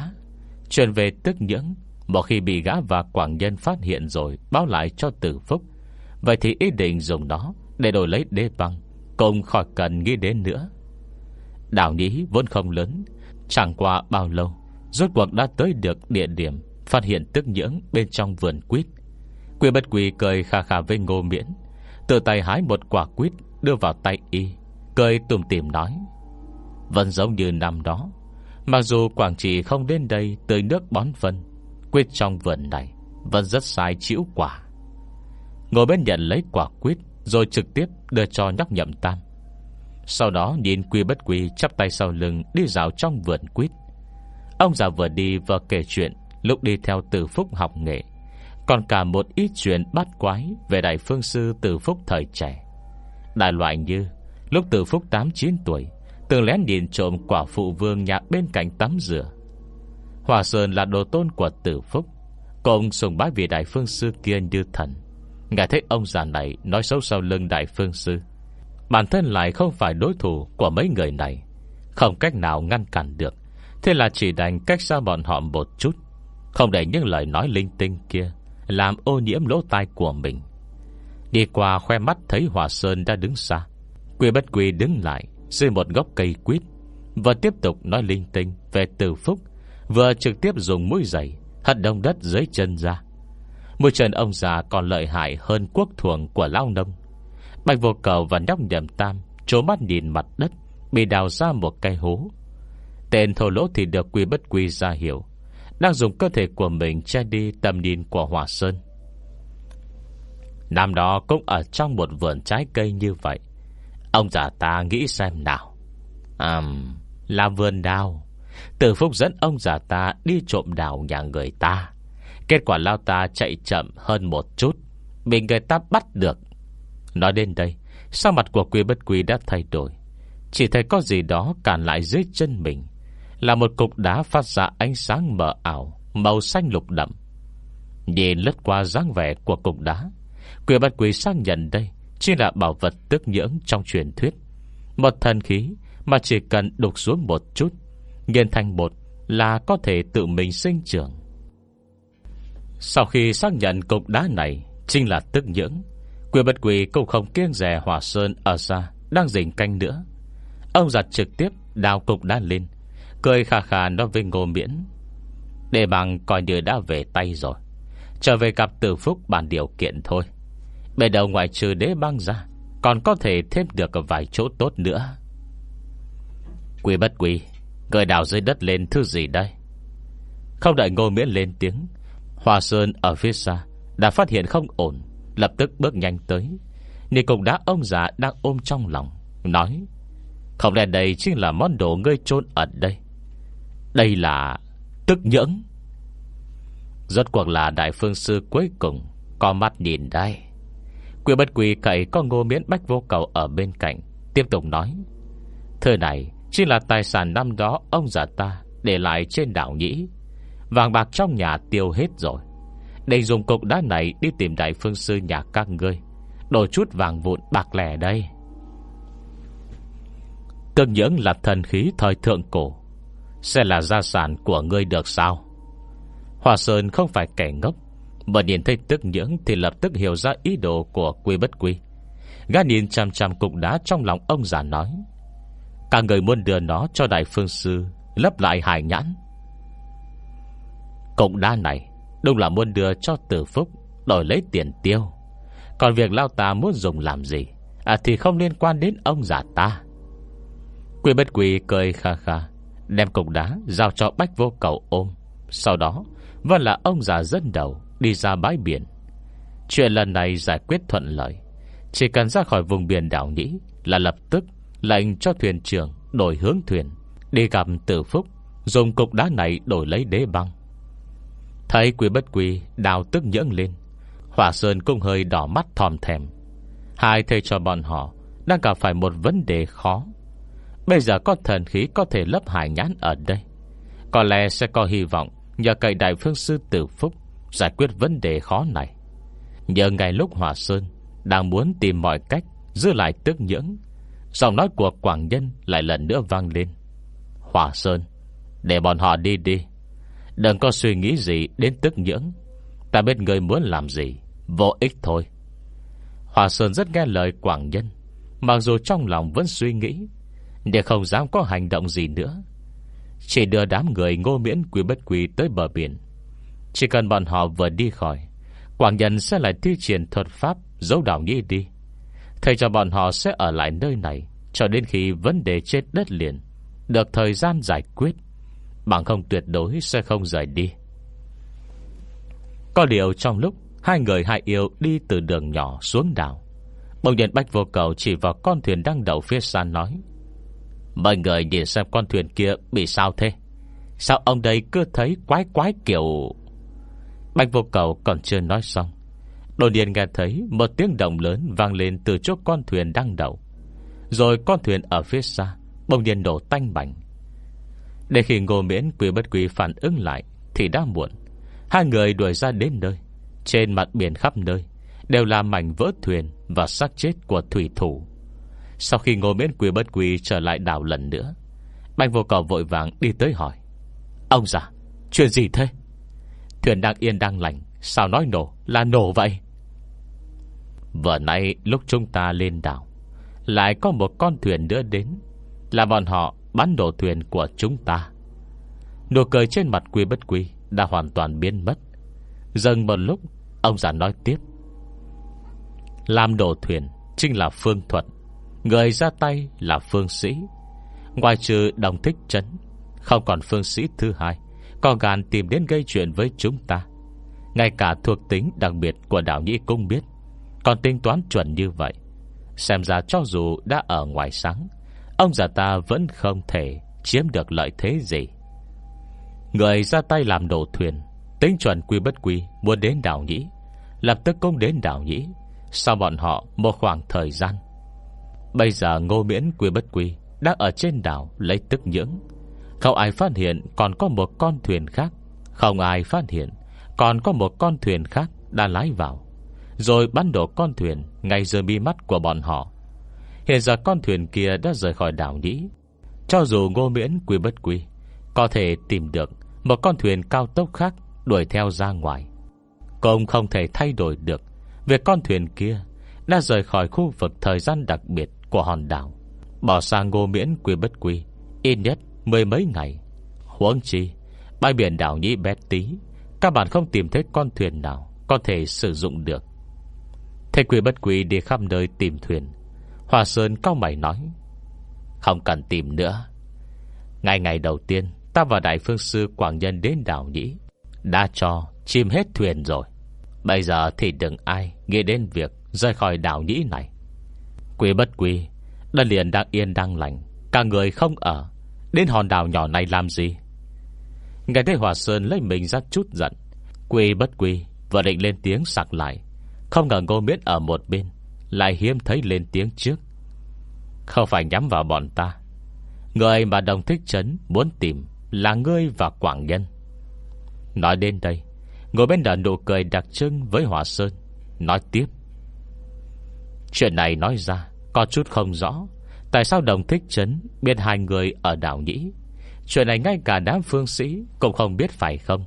Chuyện về tức nhưỡng Một khi bị gã và quảng nhân phát hiện rồi, Báo lại cho tử phúc. Vậy thì ý định dùng nó Để đổi lấy đế băng, Cũng khỏi cần nghĩ đến nữa. Đảo nhĩ vốn không lớn, Chẳng qua bao lâu, Rốt cuộc đã tới được địa điểm Phát hiện tức nhưỡng bên trong vườn quýt. Quy bất quỳ cười khà khà với ngô miễn, Tự tay hái một quả quýt Đưa vào tay y. Cười tùm tìm nói. Vẫn giống như năm đó Mặc dù Quảng Trị không đến đây tới nước bón phân quyết trong vườn này Vẫn rất sai chịu quả. Ngồi bên nhận lấy quả quyết, Rồi trực tiếp đưa cho nhóc nhậm tam. Sau đó nhìn quy bất quy Chắp tay sau lưng đi dạo trong vườn quýt. Ông già vừa đi vừa kể chuyện Lúc đi theo từ phúc học nghệ Còn cả một ít chuyện bắt quái Về đại phương sư từ phúc thời trẻ. Đại loại như Lúc tử phúc 8-9 tuổi, Từng lén nhìn trộm quả phụ vương nhà bên cạnh tắm rửa. Hòa Sơn là đồ tôn của tử phúc Cùng sùng bái vì đại phương sư kia như thần. Ngài thấy ông già này Nói xấu sau lưng đại phương sư, Bản thân lại không phải đối thủ Của mấy người này, Không cách nào ngăn cản được. Thế là chỉ đành cách xa bọn họ một chút, không để những lời nói linh tinh kia Làm ô nhiễm lỗ tai của mình. Đi qua khoe mắt thấy Hòa Sơn đã đứng xa Quy bất quy đứng lại, Dưới một gốc cây quýt, và tiếp tục nói linh tinh Về từ phúc, Vừa trực tiếp dùng mũi giày, Hất đông đất dưới chân ra. Mũi chân ông già còn lợi hại hơn quốc thuồng của lao nông. Bạch vô cầu và nhóc nhầm tam Chố mắt nhìn mặt đất, Bị đào ra một cây hố. Tên thổ lỗ thì được quy bất quy ra hiểu, Đang dùng cơ thể của mình Che đi tầm nhìn của Hòa Sơn. Năm đó cũng ở trong một vườn trái cây như vậy Ông già ta nghĩ xem nào. À Là vườn đào. Từ phúc dẫn ông già ta đi trộm đào nhà người ta. Kết quả lao ta chạy chậm hơn một chút, Bị người ta bắt được. Nói đến đây Sao mặt của quy bất quy đã thay đổi. Chỉ thấy có gì đó cản lại dưới chân mình. Là một cục đá phát ra ánh sáng mờ ảo, Màu xanh lục đậm. Nhìn lướt qua dáng vẻ của cục đá, Quy bất quy xác nhận đây chỉ là bảo vật tức nhưỡng trong truyền thuyết. Một thần khí Mà chỉ cần đục xuống một chút Nghiên thành bột là có thể tự mình sinh trưởng. Sau khi xác nhận cục đá này Chính là tức nhưỡng, Quyền bất quỷ cũng không kiêng rẻ hỏa sơn ở xa Đang rình canh nữa. Ông giặt trực tiếp đào cục đá lên, Cười khà khà nói với ngô miễn, Để bằng coi như đã về tay rồi, Trở về gặp tử phúc bàn điều kiện thôi. Bề đầu ngoại trừ đế băng ra, Còn có thể thêm được vài chỗ tốt nữa. Quỷ bất quỷ, Người đào dưới đất lên thứ gì đây? Không đợi ngô miễn lên tiếng Hòa Sơn ở phía xa Đã phát hiện không ổn, Lập tức bước nhanh tới. Nhìn cục đá ông già đang ôm trong lòng, Nói, Không lẽ đây chính là món đồ ngươi chôn ở đây? Đây là Tức nhưỡng. Rốt cuộc là đại phương sư cuối cùng Có mắt nhìn đây. Quỷ bất quỷ cậy có ngô miễn bách vô cầu Ở bên cạnh, Tiếp tục nói Thứ này, chỉ là tài sản năm đó Ông già ta để lại trên đảo nhĩ. Vàng bạc trong nhà tiêu hết rồi. Định dùng cục đá này đi tìm đại phương sư nhà các ngươi. Đổi chút vàng vụn bạc lẻ đây. Cực nhưỡng là thần khí thời thượng cổ. Sẽ là gia sản của ngươi được sao? Hòa Sơn không phải kẻ ngốc. Mà nhìn thấy tức nhưỡng Thì lập tức hiểu ra ý đồ của quy bất quy. Gã nhìn chằm chằm cục đá Trong lòng ông già nói, Cả người muốn đưa nó cho đại phương sư, Lấp lại hài nhãn. Cục đá này, Đúng là muốn đưa cho tử phúc, Đổi lấy tiền tiêu. Còn việc lao ta muốn dùng làm gì? À thì không liên quan đến ông già ta. Quy bất Quy cười kha kha, Đem cục đá Giao cho bách vô cầu ôm. Sau đó, Vẫn là ông già dân đầu Đi ra bãi biển. Chuyện lần này giải quyết thuận lợi. Chỉ cần ra khỏi vùng biển đảo nhĩ Là lập tức lệnh cho thuyền trưởng Đổi hướng thuyền, Đi gặp tử phúc, Dùng cục đá này đổi lấy đế băng. Thấy quý bất quý đào tức nhưỡng lên, Hỏa Sơn cũng hơi đỏ mắt thòm thèm. Hai thầy cho bọn họ Đang gặp phải một vấn đề khó. Bây giờ có thần khí có thể lấp hải nhãn ở đây. Có lẽ sẽ có hy vọng Nhờ cậy đại phương sư tử phúc Giải quyết vấn đề khó này. Nhờ ngày lúc Hòa Sơn Đang muốn tìm mọi cách Giữ lại tức nhưỡng, Giọng nói của Quảng Nhân lại lần nữa vang lên. Hòa Sơn, Để bọn họ đi đi. Đừng có suy nghĩ gì đến tức nhưỡng. Ta biết người muốn làm gì, Vô ích thôi. Hòa Sơn rất nghe lời Quảng Nhân, Mặc dù trong lòng vẫn suy nghĩ để không dám có hành động gì nữa. Chỉ đưa đám người ngô miễn quý bất quý tới bờ biển. Chỉ cần bọn họ vừa đi khỏi, Quảng Nhân sẽ lại thi triển thuật pháp Dấu đảo nhĩ đi. Thầy cho bọn họ sẽ ở lại nơi này Cho đến khi vấn đề trên đất liền Được thời gian giải quyết. Bằng không tuyệt đối sẽ không rời đi. Có điều trong lúc Hai người hai yêu đi từ đường nhỏ xuống đảo, Bỗng nhiên Bách vô cầu chỉ vào con thuyền đang đậu phía xa nói, Mọi người nhìn xem con thuyền kia bị sao thế? Sao ông đây cứ thấy quái quái kiểu Bạch vô cầu còn chưa nói xong, Đột nhiên nghe thấy Một tiếng động lớn vang lên từ chỗ con thuyền đang đậu. Rồi con thuyền ở phía xa Bỗng nhiên đổ tanh bành. để khi ngô miễn Quý bất Quý phản ứng lại Thì đã muộn. Hai người đuổi ra đến nơi, Trên mặt biển khắp nơi Đều là mảnh vỡ thuyền Và xác chết của thủy thủ. Sau khi ngô miễn Quý bất Quý trở lại đảo lần nữa, Bạch vô cầu vội vàng đi tới hỏi, Ông già, Chuyện gì thế? Thuyền đang yên đang lành. Sao nói nổ? Là nổ vậy? Vừa nay lúc chúng ta lên đảo, Lại có một con thuyền nữa đến. Là bọn họ Bắn đổ thuyền của chúng ta. Nụ cười trên mặt quy bất quy Đã hoàn toàn biến mất. Dần một lúc, Ông già nói tiếp. Làm đổ thuyền Chính là phương thuật, Người ra tay là phương sĩ. Ngoài trừ đồng thích chấn Không còn phương sĩ thứ hai. Có gàn tìm đến gây chuyện với chúng ta. Ngay cả thuộc tính đặc biệt Của đảo Nhĩ Cung biết, Còn tính toán chuẩn như vậy. Xem ra cho dù đã ở ngoài sáng, Ông già ta vẫn không thể Chiếm được lợi thế gì. Người ra tay làm đổ thuyền, Tính chuẩn quy bất quy, Muốn đến đảo Nhĩ, Lập tức cũng đến đảo Nhĩ, Sau bọn họ một khoảng thời gian. Bây giờ ngô miễn quy bất quy Đang ở trên đảo lấy tức nhưỡng không ai phát hiện còn có một con thuyền khác. Không ai phát hiện, Còn có một con thuyền khác đã lái vào. Rồi bắn đổ con thuyền Ngay giờ mi mắt của bọn họ. Hiện giờ con thuyền kia đã rời khỏi đảo Nhĩ. Cho dù ngô miễn quy bất quy, Có thể tìm được Một con thuyền cao tốc khác Đuổi theo ra ngoài. Cũng không thể thay đổi được Việc con thuyền kia Đã rời khỏi khu vực thời gian đặc biệt Của hòn đảo. Bỏ sang ngô miễn quy bất quy, Ít nhất mười mấy ngày, Huống chi, Bãi biển đảo nhĩ bé tí, Các bạn không tìm thấy con thuyền nào Có thể sử dụng được. Thế quỷ bất quỷ đi khắp nơi tìm thuyền. Hòa Sơn cao mày nói, Không cần tìm nữa. Ngày ngày đầu tiên, Ta và Đại Phương Sư Quảng Nhân đến đảo Nhĩ, Đã cho chìm hết thuyền rồi. Bây giờ thì đừng ai Nghĩ đến việc rời khỏi đảo Nhĩ này. Quỷ bất quỷ Đất liền đang yên đang lành, Cả người không ở. Đến hòn đảo nhỏ này làm gì? Ngày thấy Hòa Sơn lấy mình ra chút giận Quy bất quy Vừa định lên tiếng sặc lại. Không ngờ ngô miết ở một bên, Lại hiếm thấy lên tiếng trước. Không phải nhắm vào bọn ta. Người mà đồng thích chấn, Muốn tìm là ngươi và Quảng Nhân. Nói đến đây, Ngồi bên đợn nụ cười đặc trưng với Hòa Sơn, Nói tiếp. Chuyện này nói ra, Có chút không rõ. Tại sao đồng thích chấn Biết hai người ở đảo Nhĩ? Chuyện này ngay cả đám phương sĩ Cũng không biết phải không?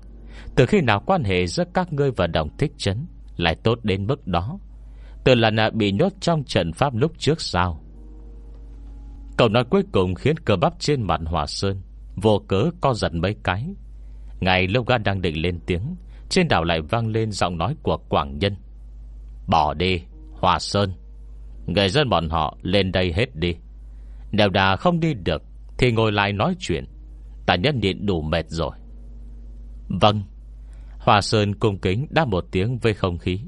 Từ khi nào quan hệ giữa các ngươi và đồng thích chấn Lại tốt đến mức đó? Từ lần bị nhốt trong trận pháp lúc trước sao? Câu nói cuối cùng khiến cơ bắp trên mặt Hòa Sơn, Vô cớ co giật mấy cái. Ngày lúc gã đang định lên tiếng, Trên đảo lại vang lên giọng nói của Quảng Nhân. Bỏ đi, Hòa Sơn. Người dân bọn họ lên đây hết đi. Nếu đã không đi được, Thì ngồi lại nói chuyện. Ta nhất nhịn đủ mệt rồi. Vâng. Hòa Sơn cung kính đáp một tiếng với không khí.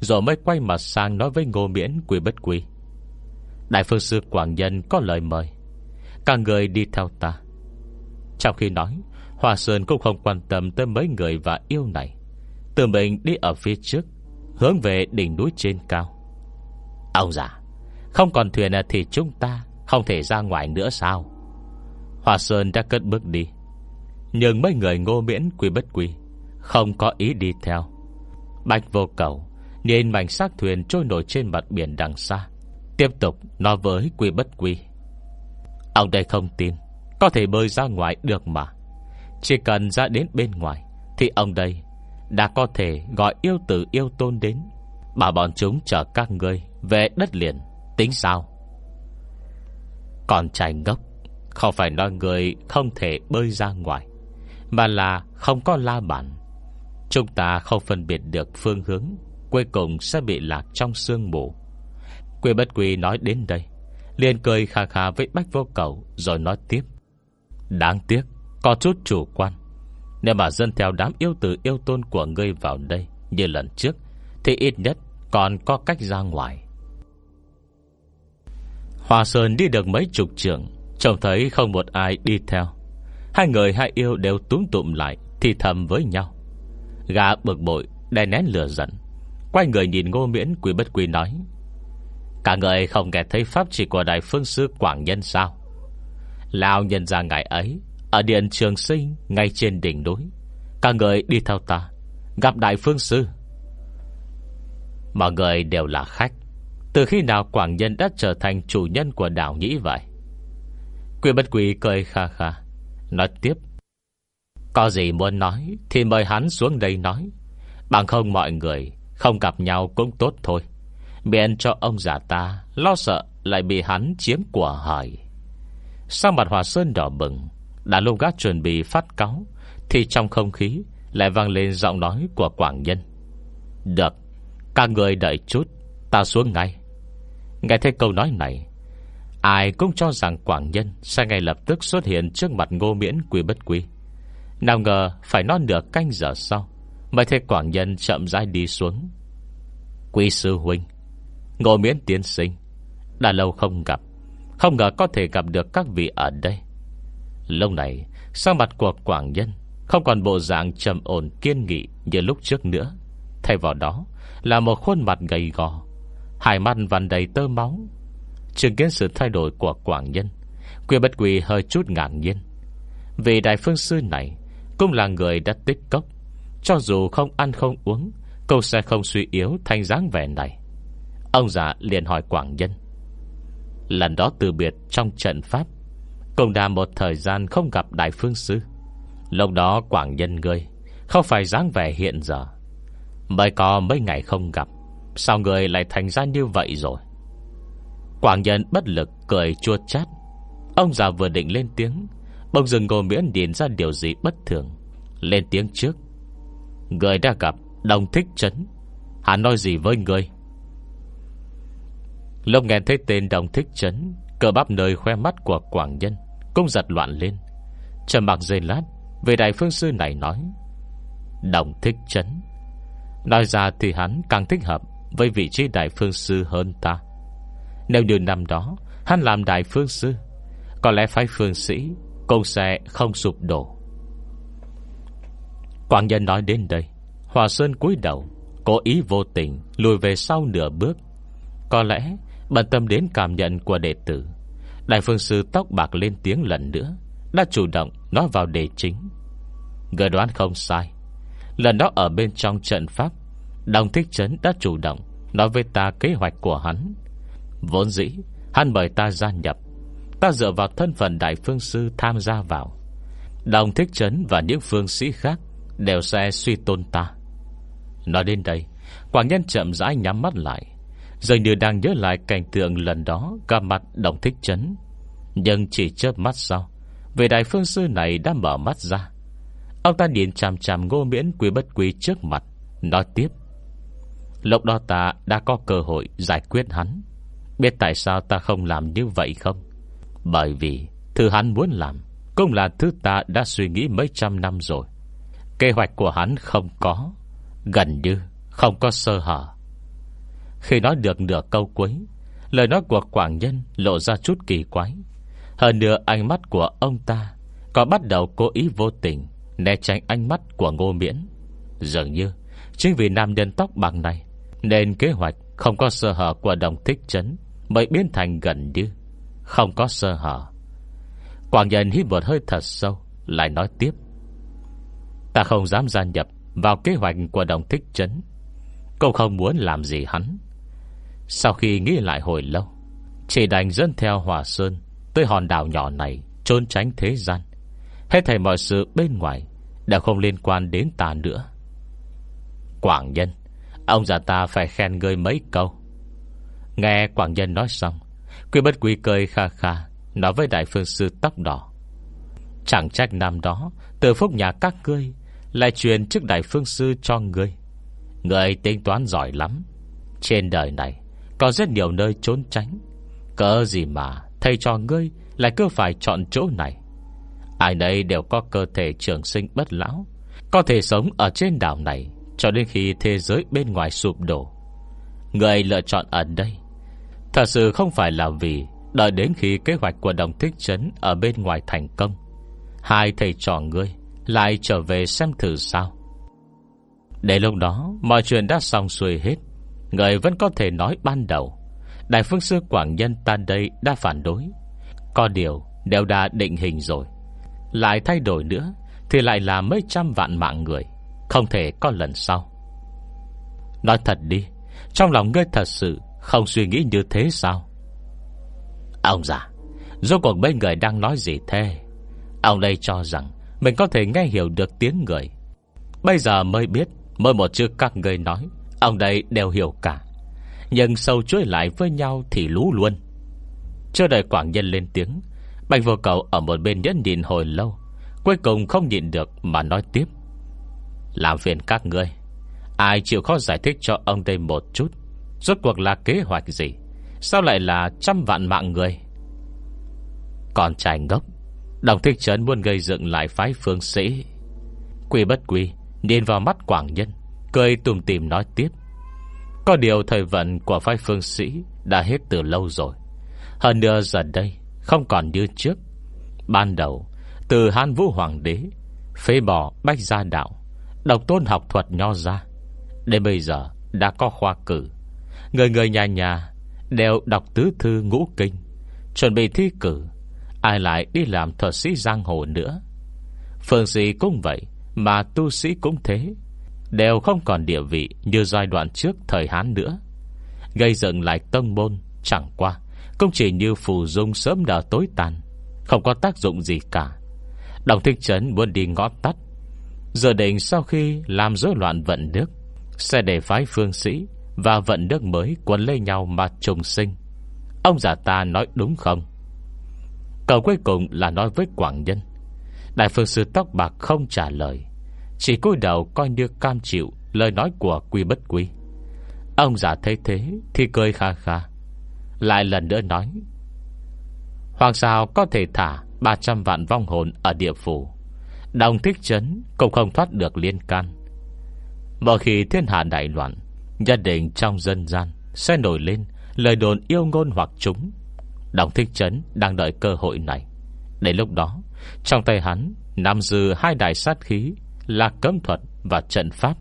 Rồi mới quay mặt sang nói với ngô miễn Quý bất quý Đại phương sư Quảng Nhân có lời mời. Cả người đi theo ta. Trong khi nói Hòa Sơn cũng không quan tâm tới mấy người và yêu này. Tự mình đi ở phía trước, Hướng về đỉnh núi trên cao. Ông già, Không còn thuyền thì chúng ta không thể ra ngoài nữa sao? Hòa Sơn đã cất bước đi. Nhưng mấy người ngô miễn quy bất quy, Không có ý đi theo. Bạch vô cầu, Nhìn mảnh xác thuyền trôi nổi trên mặt biển đằng xa, Tiếp tục nói với quy bất quy. Ông đây không tin, Có thể bơi ra ngoài được mà. Chỉ cần ra đến bên ngoài, Thì ông đây Đã có thể gọi yêu tử yêu tôn đến, Bảo bọn chúng chở các ngươi Về đất liền. Tính sao? Còn trai ngốc. Không phải nói người không thể bơi ra ngoài, Mà là không có la bản Chúng ta không phân biệt được phương hướng, Cuối cùng sẽ bị lạc trong sương mù. Quê bất quỳ nói đến đây, liền cười khà khà với bách vô cầu, Rồi nói tiếp. Đáng tiếc, Có chút chủ quan. Nếu mà dân theo đám yêu tử yêu tôn của ngươi vào đây Như lần trước, Thì ít nhất còn có cách ra ngoài. Hòa Sơn đi được mấy chục trường Trông thấy không một ai đi theo. Hai người hai yêu đều túm tụm lại, Thì thầm với nhau. Gà bực bội, đè nén lửa giận. Quay người nhìn ngô miễn, quỷ bất quỷ nói, Cả người không nghe thấy pháp chỉ của Đại Phương Sư Quảng Nhân sao? Lao nhân ra ngày ấy, Ở điện trường sinh, Ngay trên đỉnh núi. Cả người đi theo ta, Gặp Đại Phương Sư. Mọi người đều là khách. Từ khi nào Quảng Nhân đã trở thành chủ nhân của đảo Nhĩ vậy? Quyền bất quỷ cười kha kha, Nói tiếp. Có gì muốn nói Thì mời hắn xuống đây nói. Bằng không mọi người Không gặp nhau cũng tốt thôi. Miễn cho ông già ta Lo sợ lại bị hắn chiếm của hỏi Sau mặt hòa sơn đỏ bừng, Đã lông gác chuẩn bị phát cáo Thì trong không khí Lại vang lên giọng nói của Quảng Nhân. Được, Các người đợi chút, Ta xuống ngay. Nghe thấy câu nói này, Ai cũng cho rằng Quảng Nhân Sẽ ngay lập tức xuất hiện trước mặt ngô miễn quy bất quy. Nào ngờ phải non nửa canh giờ sau, Mới thấy Quảng Nhân chậm rãi đi xuống. Quý sư huynh, Ngô miễn tiến sinh, Đã lâu không gặp, Không ngờ có thể gặp được các vị ở đây. Lâu này Sang mặt của Quảng Nhân Không còn bộ dạng trầm ổn kiên nghị Như lúc trước nữa. Thay vào đó là một khuôn mặt gầy gò Hai mắt vằn đầy tơ máu. Chứng kiến sự thay đổi của Quảng Nhân, Quy bất quỳ hơi chút ngạc nhiên. Vì đại phương sư này Cũng là người đã tích cốc, Cho dù không ăn không uống, Cũng sẽ không suy yếu thành dáng vẻ này. Ông già liền hỏi Quảng Nhân, Lần đó từ biệt trong trận Pháp, Cũng đã một thời gian không gặp Đại Phương Sư. Lúc đó Quảng Nhân ngươi Không phải dáng vẻ hiện giờ, Mới có mấy ngày không gặp. Sao người lại thành ra như vậy rồi? Quảng nhân bất lực cười chua chát. Ông già vừa định lên tiếng Bông rừng ngồi miễn nhìn ra điều gì bất thường. Lên tiếng trước. Người đã gặp Đồng thích trấn. Hắn nói gì với người? Lúc nghe thấy tên đồng thích trấn Cờ bắp nơi khoe mắt của Quảng nhân Cũng giật loạn lên. Trầm mặc dây lát Về đại phương sư này nói Đồng thích trấn. Nói ra thì hắn càng thích hợp với vị trí đại phương sư hơn ta. Nếu như năm đó, Hắn làm đại phương sư, Có lẽ phái phương sĩ Cũng sẽ không sụp đổ. Quảng nhân nói đến đây, Hòa Sơn cúi đầu, Cố ý vô tình lùi về sau nửa bước. Có lẽ Bận tâm đến cảm nhận của đệ tử, Đại phương sư tóc bạc lên tiếng lần nữa, Đã chủ động nói vào đề chính. Người đoán không sai, Lần đó ở bên trong trận pháp Đồng Thích Trấn đã chủ động Nói với ta kế hoạch của hắn. Vốn dĩ, Hắn mời ta gia nhập. Ta dựa vào thân phận đại phương sư tham gia vào. Đồng Thích Trấn và những phương sĩ khác Đều sẽ suy tôn ta. Nói đến đây Quảng nhân chậm rãi nhắm mắt lại, Dường như đang nhớ lại cảnh tượng lần đó Gặp mặt Đồng Thích Trấn. Nhưng chỉ chớp mắt sau Về đại phương sư này đã mở mắt ra. Ông ta nhìn chằm chằm ngô miễn quý bất quý trước mặt, Nói tiếp. Lúc đó ta đã có cơ hội giải quyết hắn. Biết tại sao ta không làm như vậy không? Bởi vì Thứ hắn muốn làm Cũng là thứ ta đã suy nghĩ mấy trăm năm rồi. Kế hoạch của hắn không có, Gần như không có sơ hở. Khi nói được nửa câu cuối, Lời nói của Quảng Nhân lộ ra chút kỳ quái. Hơn nữa ánh mắt của ông ta Có bắt đầu cố ý vô tình Né tránh ánh mắt của Ngô Miễn. Dường như Chính vì nam nhân tóc bằng này nên kế hoạch không có sơ hở của đồng thích chấn Mới biến thành gần như Không có sơ hở. Quảng nhân hít một hơi thật sâu, Lại nói tiếp. Ta không dám gia nhập Vào kế hoạch của đồng thích chấn. Cũng không muốn làm gì hắn. Sau khi nghĩ lại hồi lâu, Chỉ đành dẫn theo Hòa Sơn Tới hòn đảo nhỏ này Trốn tránh thế gian. Hết thảy mọi sự bên ngoài Đã không liên quan đến ta nữa. Quảng Nhân Ông già ta phải khen ngươi mấy câu. Nghe Quảng Nhân nói xong, Quy bất quý cười kha kha, Nói với đại phương sư tóc đỏ. Chẳng trách năm đó, Từ phúc nhà các ngươi Lại truyền chức đại phương sư cho ngươi. Ngươi tính toán giỏi lắm. Trên đời này, Có rất nhiều nơi trốn tránh. Cỡ gì mà Thầy cho ngươi lại cứ phải chọn chỗ này? Ai nấy đều có cơ thể trường sinh bất lão, Có thể sống ở trên đảo này. Cho đến khi thế giới bên ngoài sụp đổ. Người lựa chọn ở đây, Thật sự không phải là vì Đợi đến khi kế hoạch của đồng thích trấn Ở bên ngoài thành công. Hai thầy trò ngươi Lại trở về xem thử sao. Để lúc đó, Mọi chuyện đã xong xuôi hết. Người vẫn có thể nói ban đầu. Đại phương sư Quảng Nhân tan đây đã phản đối. Có điều, đều đã định hình rồi. Lại thay đổi nữa Thì lại là mấy trăm vạn mạng người. Không thể có lần sau. Nói thật đi, Trong lòng ngươi thật sự Không suy nghĩ như thế sao? Ông già, Rốt cuộc mấy người đang nói gì thế? Ông đây cho rằng Mình có thể nghe hiểu được tiếng người. Bây giờ mới biết Mới một chữ các người nói, Ông đây đều hiểu cả. Nhưng sâu chuỗi lại với nhau thì lú luôn. Chưa đợi Quảng Nhân lên tiếng, Bạch vô cầu ở một bên nhẫn nhìn hồi lâu, Cuối cùng không nhịn được mà nói tiếp. Làm phiền các ngươi. Ai chịu khó giải thích cho ông đây một chút? Rốt cuộc là kế hoạch gì? Sao lại là trăm vạn mạng người? Còn trai ngốc, Đồng thích trấn muốn gây dựng lại phái phương sĩ. Quy bất quy, Nhìn vào mắt quảng nhân, Cười tùm tìm nói tiếp. Có điều thời vận của phái phương sĩ Đã hết từ lâu rồi. Hơn nữa giờ đây, Không còn như trước. Ban đầu, Từ Hán Vũ Hoàng đế, Phế bỏ Bách Gia Đạo Độc tôn học thuật nho ra. Đến bây giờ, đã có khoa cử. Người người nhà nhà Đều đọc tứ thư ngũ kinh, Chuẩn bị thi cử. Ai lại đi làm thuật sĩ giang hồ nữa? Phương sĩ cũng vậy, Mà tu sĩ cũng thế. Đều không còn địa vị Như giai đoạn trước thời Hán nữa. Gây dựng lại tông môn, Chẳng qua, Cũng chỉ như phù dung sớm đã tối tàn, Không có tác dụng gì cả. Đồng thích trấn muốn đi ngõ tắt Giờ định sau khi làm rối loạn vận nước Sẽ để phái phương sĩ Và vận nước mới quấn lấy nhau mà trùng sinh. Ông già ta nói đúng không? Cầu cuối cùng là nói với Quảng Nhân. Đại phương sư tóc bạc không trả lời, Chỉ cúi đầu coi như cam chịu Lời nói của quy bất quy. Ông già thấy thế Thì cười kha kha, Lại lần nữa nói Hoàng sao có thể thả 300 vạn vong hồn ở địa phủ? Đồng thích chấn Cũng không thoát được liên can. Mỗi khi thiên hạ đại loạn Gia đình trong dân gian Sẽ nổi lên lời đồn yêu ngôn hoặc chúng. Đồng thích chấn đang đợi cơ hội này. Đến lúc đó, Trong tay hắn nằm dư hai đại sát khí, Là cấm thuật và trận pháp.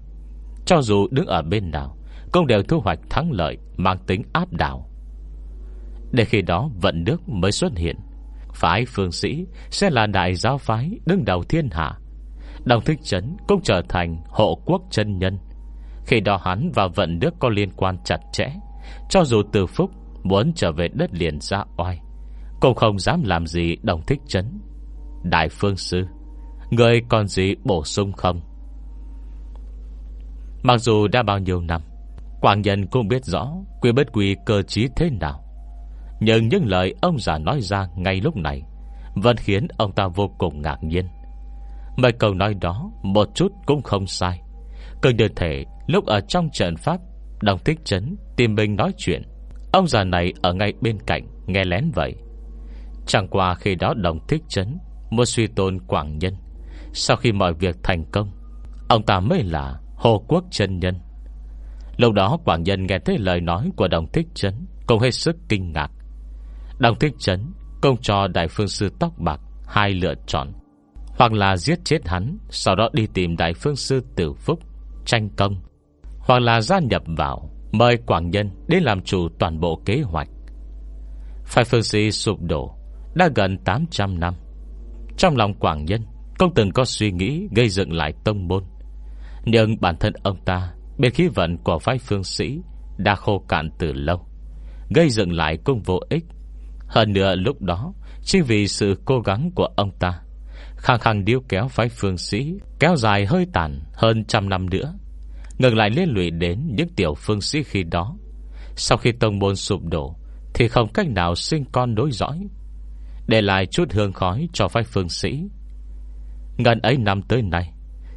Cho dù đứng ở bên nào, Cũng đều thu hoạch thắng lợi, Mang tính áp đảo. Để khi đó vận nước mới xuất hiện Phái phương sĩ, Sẽ là đại giáo phái đứng đầu thiên hạ. Đồng thích chấn cũng trở thành hộ quốc chân nhân. Khi đó hắn và vận nước có liên quan chặt chẽ, Cho dù từ phúc Muốn trở về đất liền ra oai, Cũng không dám làm gì đồng thích chấn. Đại phương sư, Người còn gì bổ sung không? Mặc dù đã bao nhiêu năm Quảng nhân cũng biết rõ Quy bất quy cơ trí thế nào. Nhưng những lời ông già nói ra ngay lúc này Vẫn khiến ông ta vô cùng ngạc nhiên. Mấy câu nói đó Một chút cũng không sai. Cơ đơn thể lúc ở trong trận pháp Đồng thích chấn tìm mình nói chuyện, Ông già này ở ngay bên cạnh Nghe lén vậy. Chẳng qua khi đó đồng thích chấn Một suy tôn quảng nhân, Sau khi mọi việc thành công, Ông ta mới là Hồ Quốc chân Nhân. Lúc đó Quảng Nhân nghe thấy lời nói Của đồng thích chấn Cũng hết sức kinh ngạc. Đồng thích chấn, Công cho Đại Phương Sư Tóc Bạc, Hai lựa chọn. Hoặc là giết chết hắn, Sau đó đi tìm Đại Phương Sư Tử Phúc, Tranh công. Hoặc là gia nhập vào, Mời Quảng Nhân đến làm chủ toàn bộ kế hoạch. Phải phương sĩ sụp đổ, Đã gần 800 năm. Trong lòng Quảng Nhân Không từng có suy nghĩ gây dựng lại tông môn. Nhưng bản thân ông ta, Bên khí vận của phái phương sĩ Đã khô cạn từ lâu, Gây dựng lại cũng vô ích. Hơn nữa lúc đó chính vì sự cố gắng của ông ta, Khang khang điêu kéo phái phương sĩ, Kéo dài hơi tàn hơn trăm năm nữa. Ngừng lại liên lụy đến những tiểu phương sĩ khi đó. Sau khi tông môn sụp đổ, Thì không cách nào sinh con đối dõi, Để lại chút hương khói cho phái phương sĩ. Ngân ấy năm tới nay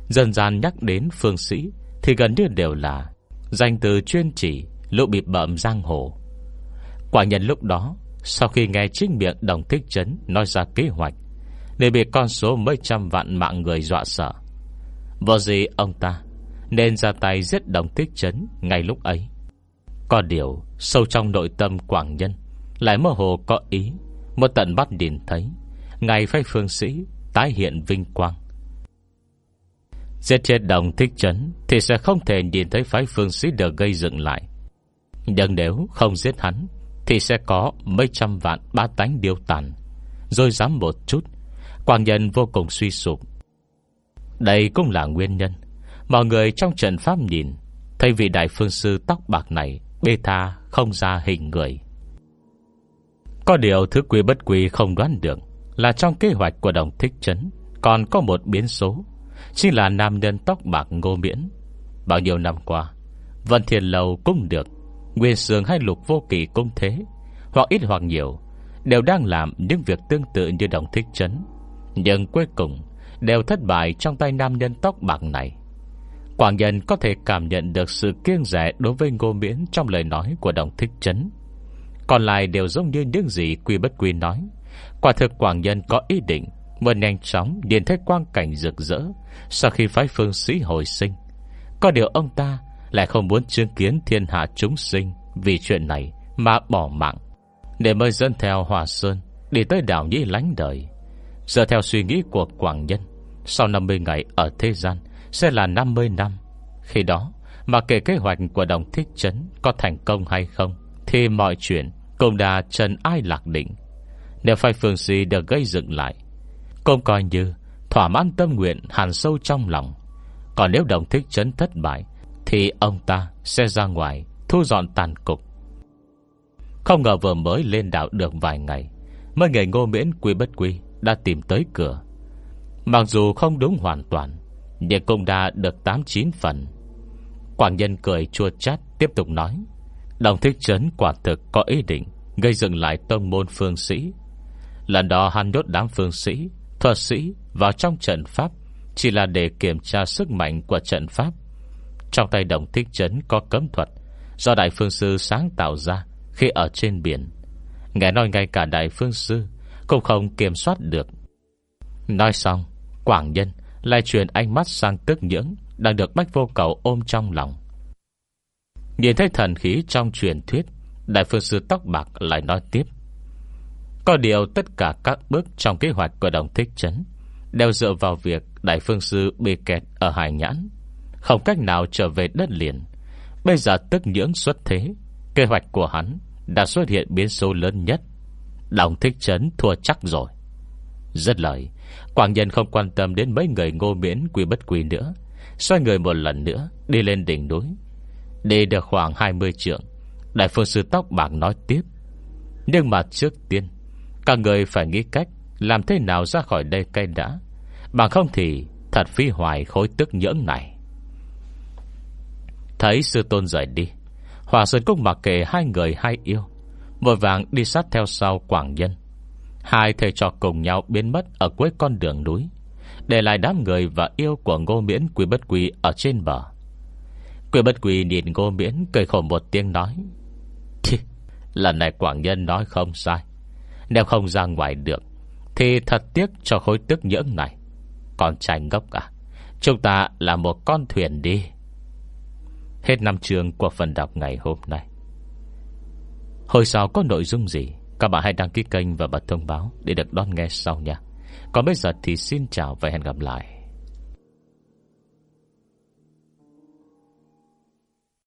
Dần dàn nhắc đến phương sĩ Thì gần như đều là Danh từ chuyên chỉ Lũ bịp bậm giang hồ. Quả nhân lúc đó sau khi nghe chính miệng đồng thích chấn Nói ra kế hoạch, Để bị con số mấy trăm vạn mạng người dọa sợ, Vô gì ông ta, nên ra tay giết đồng thích chấn Ngay lúc ấy. Có điều, sâu trong nội tâm quảng nhân Lại mơ hồ có ý, Một tận bắt nhìn thấy Ngày phái phương sĩ tái hiện vinh quang. Giết chết đồng thích chấn Thì sẽ không thể nhìn thấy phái phương sĩ được gây dựng lại. Nhưng nếu không giết hắn thì sẽ có mấy trăm vạn ba tánh điêu tàn. Rồi dám một chút Quảng nhân vô cùng suy sụp. Đây cũng là nguyên nhân. Mọi người trong trận pháp nhìn, Thấy vị đại phương sư tóc bạc này Bê tha không ra hình người. Có điều thứ quý bất quý không đoán được Là trong kế hoạch của đồng thích trấn Còn có một biến số, Chính là nam nhân tóc bạc ngô miễn. Bao nhiêu năm qua, Vân thiền Lầu cũng được Nguyên Sương hay Lục Vô Kỳ cũng thế Hoặc ít hoặc nhiều, Đều đang làm những việc tương tự như đồng thích chấn Nhưng cuối cùng, Đều thất bại trong tay nam nhân tóc bạc này Quảng nhân có thể cảm nhận được sự kiêng rẻ đối với ngô miễn trong lời nói của đồng thích chấn. Còn lại đều giống như những gì quy bất quy nói. Quả thực Quảng nhân có ý định, muốn nhanh chóng nhìn thấy quang cảnh rực rỡ sau khi phái phương sĩ hồi sinh. Có điều ông ta lại không muốn chứng kiến thiên hạ chúng sinh vì chuyện này mà bỏ mạng. Để mới dân theo Hòa Sơn đi tới đảo Nhĩ lánh đời. Giờ theo suy nghĩ của Quảng Nhân, sau 50 ngày ở thế gian, sẽ là 50 năm. Khi đó, mà kể kế hoạch của đồng thích trấn có thành công hay không, thì mọi chuyện cũng đã trần ai lạc định. Nếu phải phương si được gây dựng lại, cũng coi như thỏa mãn tâm nguyện hàn sâu trong lòng. Còn nếu đồng thích trấn thất bại, thì ông ta sẽ ra ngoài thu dọn tàn cục. Không ngờ vừa mới lên đảo được vài ngày, mới ngày ngô miễn quy bất quy đã tìm tới cửa. Mặc dù không đúng hoàn toàn, nhưng cũng đã được 8-9 phần Quảng nhân cười chua chát Tiếp tục nói Đồng thích trấn quả thực có ý định Gây dựng lại tông môn phương sĩ Lần đó hắn nhốt đám phương sĩ Thuật sĩ vào trong trận pháp Chỉ là để kiểm tra sức mạnh của trận pháp trong tay đồng thích trấn có cấm thuật. Do Đại Phương Sư sáng tạo ra, Khi ở trên biển. Nghe nói ngay cả Đại Phương Sư Cũng không kiểm soát được. Nói xong, Quảng nhân lại truyền ánh mắt sang tức nhưỡng, Đang được Bách Vô Cầu ôm trong lòng. Nhìn thấy thần khí trong truyền thuyết, Đại phương sư tóc bạc lại nói tiếp. Có điều tất cả các bước Trong kế hoạch của đồng thích trấn Đều dựa vào việc Đại phương sư bị kẹt ở Hải Nhãn. Không cách nào trở về đất liền. Bây giờ tức nhưỡng xuất thế, Kế hoạch của hắn Đã xuất hiện biến số lớn nhất. Đồng thích trấn thua chắc rồi. Rất lời Quảng nhân không quan tâm đến mấy người ngô miễn quy bất quy nữa. Xoay người một lần nữa, Đi lên đỉnh núi. Đi được khoảng 20 trượng, Đại phương sư tóc bạc nói tiếp. Nhưng mà trước tiên, Các người phải nghĩ cách Làm thế nào ra khỏi đây cây đã. Bằng không thì thật phi hoài khối tức nhưỡng này. Thấy sư tôn rời đi, Hòa Sơn cũng mặc kệ hai người hai yêu, Vội vàng đi sát theo sau Quảng Nhân. Hai thầy trò cùng nhau biến mất Ở cuối con đường núi, Để lại đám người và yêu của Ngô Miễn quỳ Bất quỳ ở trên bờ. Quỳ Bất quỳ nhìn Ngô Miễn Cười khổ một tiếng nói Lần này Quảng Nhân nói không sai. Nếu không ra ngoài được, Thì thật tiếc cho khối tức nhưỡng này. Con trai ngốc à Chúng ta là một con thuyền đi. Hết năm chương của phần đọc ngày hôm nay. Hồi sau có nội dung gì, các bạn hãy đăng ký kênh và bật thông báo Để được đón nghe sau nha. Còn bây giờ thì xin chào và hẹn gặp lại.